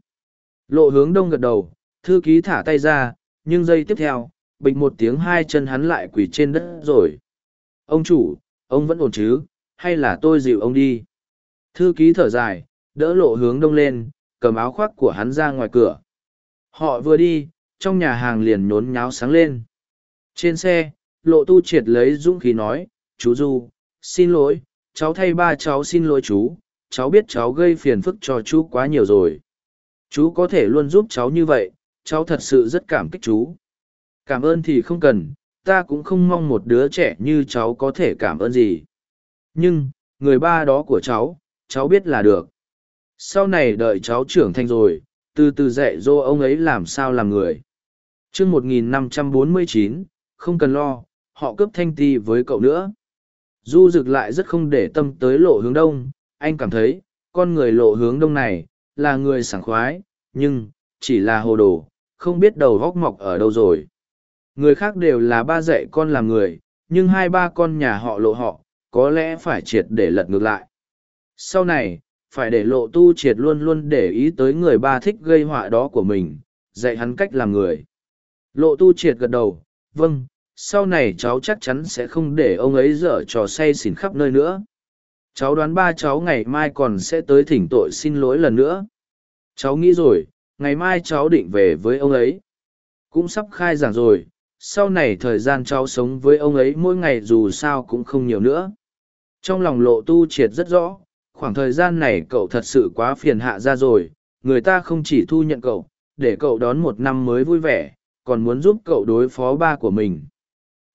Lộ hướng đông gật đầu, thư ký thả tay ra, nhưng giây tiếp theo, bình một tiếng hai chân hắn lại quỳ trên đất rồi. Ông chủ, ông vẫn ổn chứ, hay là tôi dịu ông đi? Thư ký thở dài, đỡ lộ hướng đông lên, cầm áo khoác của hắn ra ngoài cửa. Họ vừa đi, trong nhà hàng liền nhốn nháo sáng lên. Trên xe, lộ tu triệt lấy dũng khí nói, chú Du, xin lỗi cháu thay ba cháu xin lỗi chú cháu biết cháu gây phiền phức cho chú quá nhiều rồi. Chú có thể luôn giúp cháu như vậy cháu thật sự rất cảm kích chú. Cảm ơn thì không cần ta cũng không mong một đứa trẻ như cháu có thể cảm ơn gì. Nhưng người ba đó của cháu cháu biết là được. Sau này đợi cháu trưởng thành rồi từ từ dạy dỗ ông ấy làm sao làm người. T r ư ơ n g một nghìn năm trăm bốn mươi chín không cần lo họ cướp thanh ti với cậu nữa Du rực lại rất không để tâm tới lộ hướng đông, anh cảm thấy, con người lộ hướng đông này, là người sảng khoái, nhưng, chỉ là hồ đồ, không biết đầu góc mọc ở đâu rồi. Người khác đều là ba dạy con làm người, nhưng hai ba con nhà họ lộ họ, có lẽ phải triệt để lật ngược lại. Sau này, phải để lộ tu triệt luôn luôn để ý tới người ba thích gây họa đó của mình, dạy hắn cách làm người. Lộ tu triệt gật đầu, vâng, sau này cháu chắc chắn sẽ không để ông ấy dở trò say xỉn khắp nơi nữa. Cháu đoán ba cháu ngày mai còn sẽ tới thỉnh tội xin lỗi lần nữa. Cháu nghĩ rồi, ngày mai cháu định về với ông ấy. Cũng sắp khai giảng rồi, sau này thời gian cháu sống với ông ấy mỗi ngày dù sao cũng không nhiều nữa. Trong lòng lộ tu triệt rất rõ, khoảng thời gian này cậu thật sự quá phiền hạ ra rồi, người ta không chỉ thu nhận cậu, để cậu đón một năm mới vui vẻ, còn muốn giúp cậu đối phó ba của mình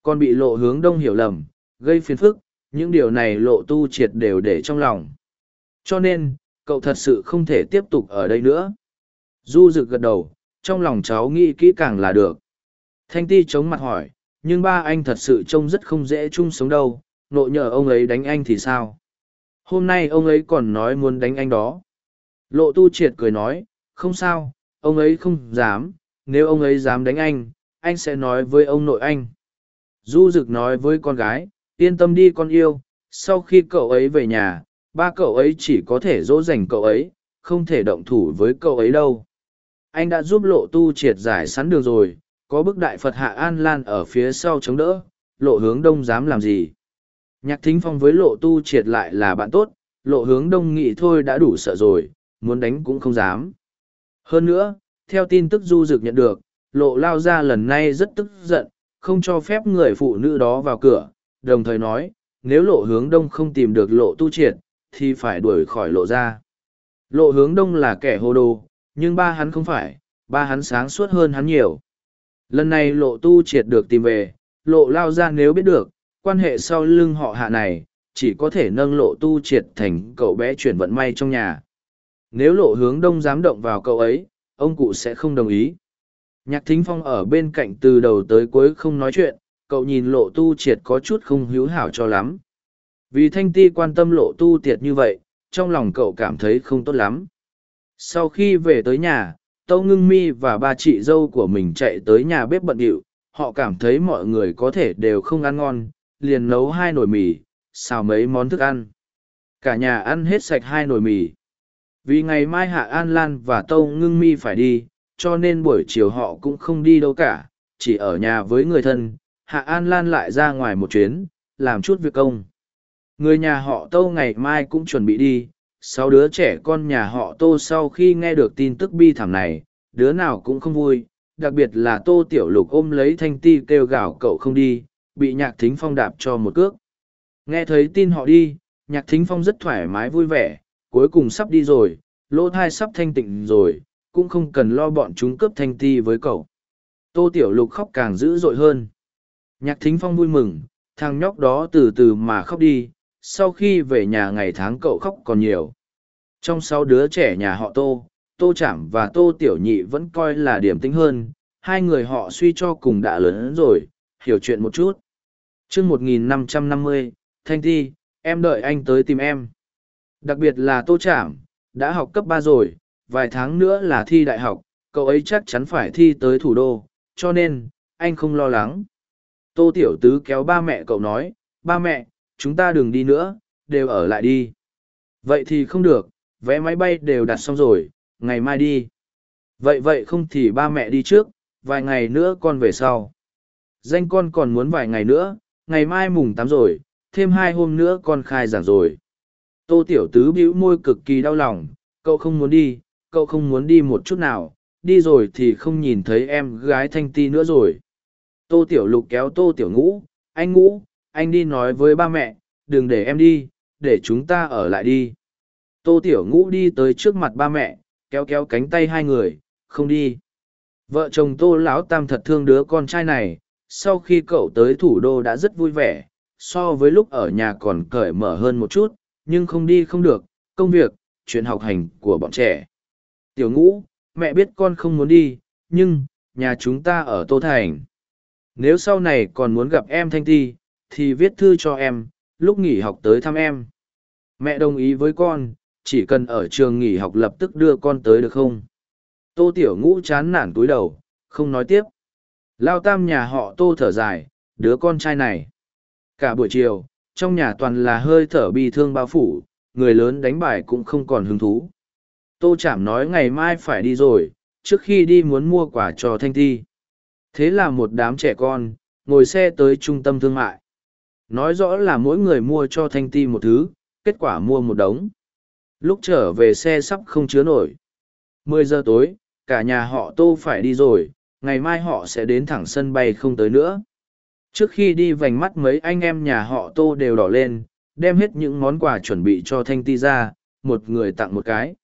còn bị lộ hướng đông hiểu lầm, gây phiền phức, những điều này lộ tu triệt đều để trong lòng. Cho nên, cậu thật sự không thể tiếp tục ở đây nữa. Du rực gật đầu, trong lòng cháu nghĩ kỹ càng là được. Thanh ti chống mặt hỏi, nhưng ba anh thật sự trông rất không dễ chung sống đâu, nội nhờ ông ấy đánh anh thì sao? Hôm nay ông ấy còn nói muốn đánh anh đó. Lộ tu triệt cười nói, không sao, ông ấy không dám, nếu ông ấy dám đánh anh, anh sẽ nói với ông nội anh. Du Dực nói với con gái, yên tâm đi con yêu, sau khi cậu ấy về nhà, ba cậu ấy chỉ có thể dỗ dành cậu ấy, không thể động thủ với cậu ấy đâu. Anh đã giúp lộ tu triệt giải sẵn đường rồi, có bức đại Phật Hạ An Lan ở phía sau chống đỡ, lộ hướng đông dám làm gì. Nhạc thính phong với lộ tu triệt lại là bạn tốt, lộ hướng đông nghị thôi đã đủ sợ rồi, muốn đánh cũng không dám. Hơn nữa, theo tin tức du dực nhận được, lộ lao ra lần này rất tức giận, không cho phép người phụ nữ đó vào cửa, đồng thời nói, nếu lộ hướng đông không tìm được lộ tu triệt, thì phải đuổi khỏi lộ ra. Lộ hướng đông là kẻ hồ đồ, nhưng ba hắn không phải, ba hắn sáng suốt hơn hắn nhiều. Lần này lộ tu triệt được tìm về, lộ lao ra nếu biết được, quan hệ sau lưng họ hạ này, chỉ có thể nâng lộ tu triệt thành cậu bé chuyển vận may trong nhà. Nếu lộ hướng đông dám động vào cậu ấy, ông cụ sẽ không đồng ý. Nhạc thính phong ở bên cạnh từ đầu tới cuối không nói chuyện, cậu nhìn lộ tu triệt có chút không hữu hảo cho lắm. Vì thanh ti quan tâm lộ tu tiệt như vậy, trong lòng cậu cảm thấy không tốt lắm. Sau khi về tới nhà, Tâu Ngưng Mi và ba chị dâu của mình chạy tới nhà bếp bận điệu, họ cảm thấy mọi người có thể đều không ăn ngon, liền nấu hai nồi mì, xào mấy món thức ăn. Cả nhà ăn hết sạch hai nồi mì. Vì ngày mai Hạ An Lan và Tâu Ngưng Mi phải đi, cho nên buổi chiều họ cũng không đi đâu cả, chỉ ở nhà với người thân. Hạ An Lan lại ra ngoài một chuyến, làm chút việc công. Người nhà họ Tâu ngày mai cũng chuẩn bị đi, sáu đứa trẻ con nhà họ Tô sau khi nghe được tin tức bi thảm này, đứa nào cũng không vui, đặc biệt là Tô Tiểu Lục ôm lấy Thanh Ti kêu gào cậu không đi, bị Nhạc Thính Phong đạp cho một cước. Nghe thấy tin họ đi, Nhạc Thính Phong rất thoải mái vui vẻ, cuối cùng sắp đi rồi, lỗ thai sắp thanh tịnh rồi, cũng không cần lo bọn chúng cướp Thanh Ti với cậu. Tô Tiểu Lục khóc càng dữ dội hơn. Nhạc Thính Phong vui mừng, thằng nhóc đó từ từ mà khóc đi, sau khi về nhà ngày tháng cậu khóc còn nhiều. Trong sáu đứa trẻ nhà họ Tô, Tô Trảm và Tô Tiểu Nhị vẫn coi là điểm tính hơn, hai người họ suy cho cùng đã lớn rồi, hiểu chuyện một chút. Trước 1550, Thanh ti, em đợi anh tới tìm em. Đặc biệt là Tô Trảm, đã học cấp ba rồi, vài tháng nữa là thi đại học, cậu ấy chắc chắn phải thi tới thủ đô, cho nên, anh không lo lắng. Tô Tiểu Tứ kéo ba mẹ cậu nói, ba mẹ, chúng ta đừng đi nữa, đều ở lại đi. Vậy thì không được, vé máy bay đều đặt xong rồi, ngày mai đi. Vậy vậy không thì ba mẹ đi trước, vài ngày nữa con về sau. Danh con còn muốn vài ngày nữa, ngày mai mùng tám rồi, thêm hai hôm nữa con khai giảng rồi. Tô Tiểu Tứ bĩu môi cực kỳ đau lòng, cậu không muốn đi, cậu không muốn đi một chút nào, đi rồi thì không nhìn thấy em gái Thanh Ti nữa rồi. Tô Tiểu Lục kéo Tô Tiểu Ngũ, anh Ngũ, anh đi nói với ba mẹ, đừng để em đi, để chúng ta ở lại đi. Tô Tiểu Ngũ đi tới trước mặt ba mẹ, kéo kéo cánh tay hai người, không đi. Vợ chồng Tô Lão Tam thật thương đứa con trai này, sau khi cậu tới thủ đô đã rất vui vẻ, so với lúc ở nhà còn cởi mở hơn một chút, nhưng không đi không được, công việc, chuyện học hành của bọn trẻ. Tiểu Ngũ, mẹ biết con không muốn đi, nhưng, nhà chúng ta ở Tô Thành. Nếu sau này còn muốn gặp em Thanh Ti, thì viết thư cho em, lúc nghỉ học tới thăm em. Mẹ đồng ý với con, chỉ cần ở trường nghỉ học lập tức đưa con tới được không? Tô Tiểu Ngũ chán nản túi đầu, không nói tiếp. Lao tam nhà họ Tô thở dài, đứa con trai này. Cả buổi chiều, trong nhà toàn là hơi thở bi thương bao phủ, người lớn đánh bài cũng không còn hứng thú. Tô Chảm nói ngày mai phải đi rồi, trước khi đi muốn mua quà cho Thanh Thi. Thế là một đám trẻ con, ngồi xe tới trung tâm thương mại. Nói rõ là mỗi người mua cho Thanh Ti một thứ, kết quả mua một đống. Lúc trở về xe sắp không chứa nổi. Mười giờ tối, cả nhà họ Tô phải đi rồi, ngày mai họ sẽ đến thẳng sân bay không tới nữa. Trước khi đi vành mắt mấy anh em nhà họ Tô đều đỏ lên, đem hết những món quà chuẩn bị cho Thanh Ti ra, một người tặng một cái.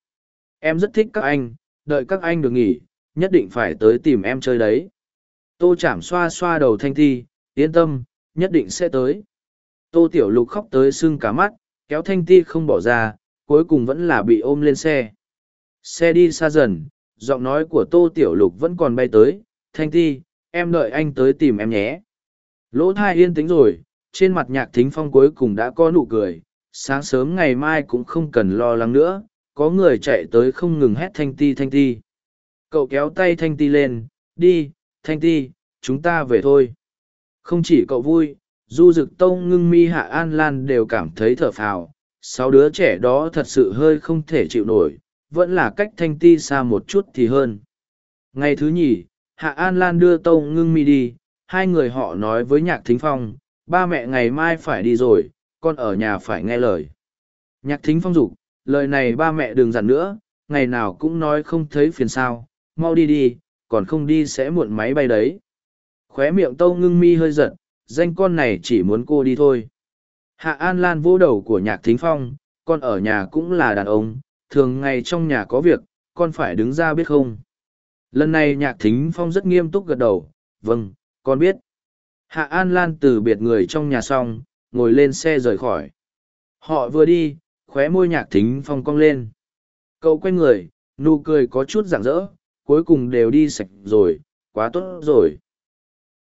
Em rất thích các anh, đợi các anh được nghỉ, nhất định phải tới tìm em chơi đấy. Tô chảm xoa xoa đầu Thanh Thi, yên tâm, nhất định sẽ tới. Tô Tiểu Lục khóc tới sưng cả mắt, kéo Thanh Ti không bỏ ra, cuối cùng vẫn là bị ôm lên xe. Xe đi xa dần, giọng nói của Tô Tiểu Lục vẫn còn bay tới, Thanh Ti, em đợi anh tới tìm em nhé. Lỗ thai yên tĩnh rồi, trên mặt nhạc thính phong cuối cùng đã có nụ cười, sáng sớm ngày mai cũng không cần lo lắng nữa, có người chạy tới không ngừng hét Thanh Ti Thanh Ti. Cậu kéo tay Thanh Ti lên, đi, Thanh Ti, chúng ta về thôi. Không chỉ cậu vui, du dực tông ngưng mi hạ an lan đều cảm thấy thở phào sáu đứa trẻ đó thật sự hơi không thể chịu nổi vẫn là cách thanh ti xa một chút thì hơn ngày thứ nhì hạ an lan đưa tông ngưng mi đi hai người họ nói với nhạc thính phong ba mẹ ngày mai phải đi rồi con ở nhà phải nghe lời Nhạc thính phong dục, lời này ba mẹ đừng dặn nữa, ngày nào cũng nói không thấy phiền sao, mau đi đi, còn không đi sẽ muộn máy bay đấy. Khóe miệng tâu ngưng mi hơi giật, danh con này chỉ muốn cô đi thôi. Hạ An Lan vô đầu của nhạc thính phong, con ở nhà cũng là đàn ông, thường ngày trong nhà có việc, con phải đứng ra biết không. Lần này nhạc thính phong rất nghiêm túc gật đầu, vâng, con biết. Hạ An Lan từ biệt người trong nhà xong, ngồi lên xe rời khỏi. Họ vừa đi, khóe môi nhạc thính phong cong lên. Cậu quay người, nụ cười có chút rạng rỡ, cuối cùng đều đi sạch rồi, quá tốt rồi.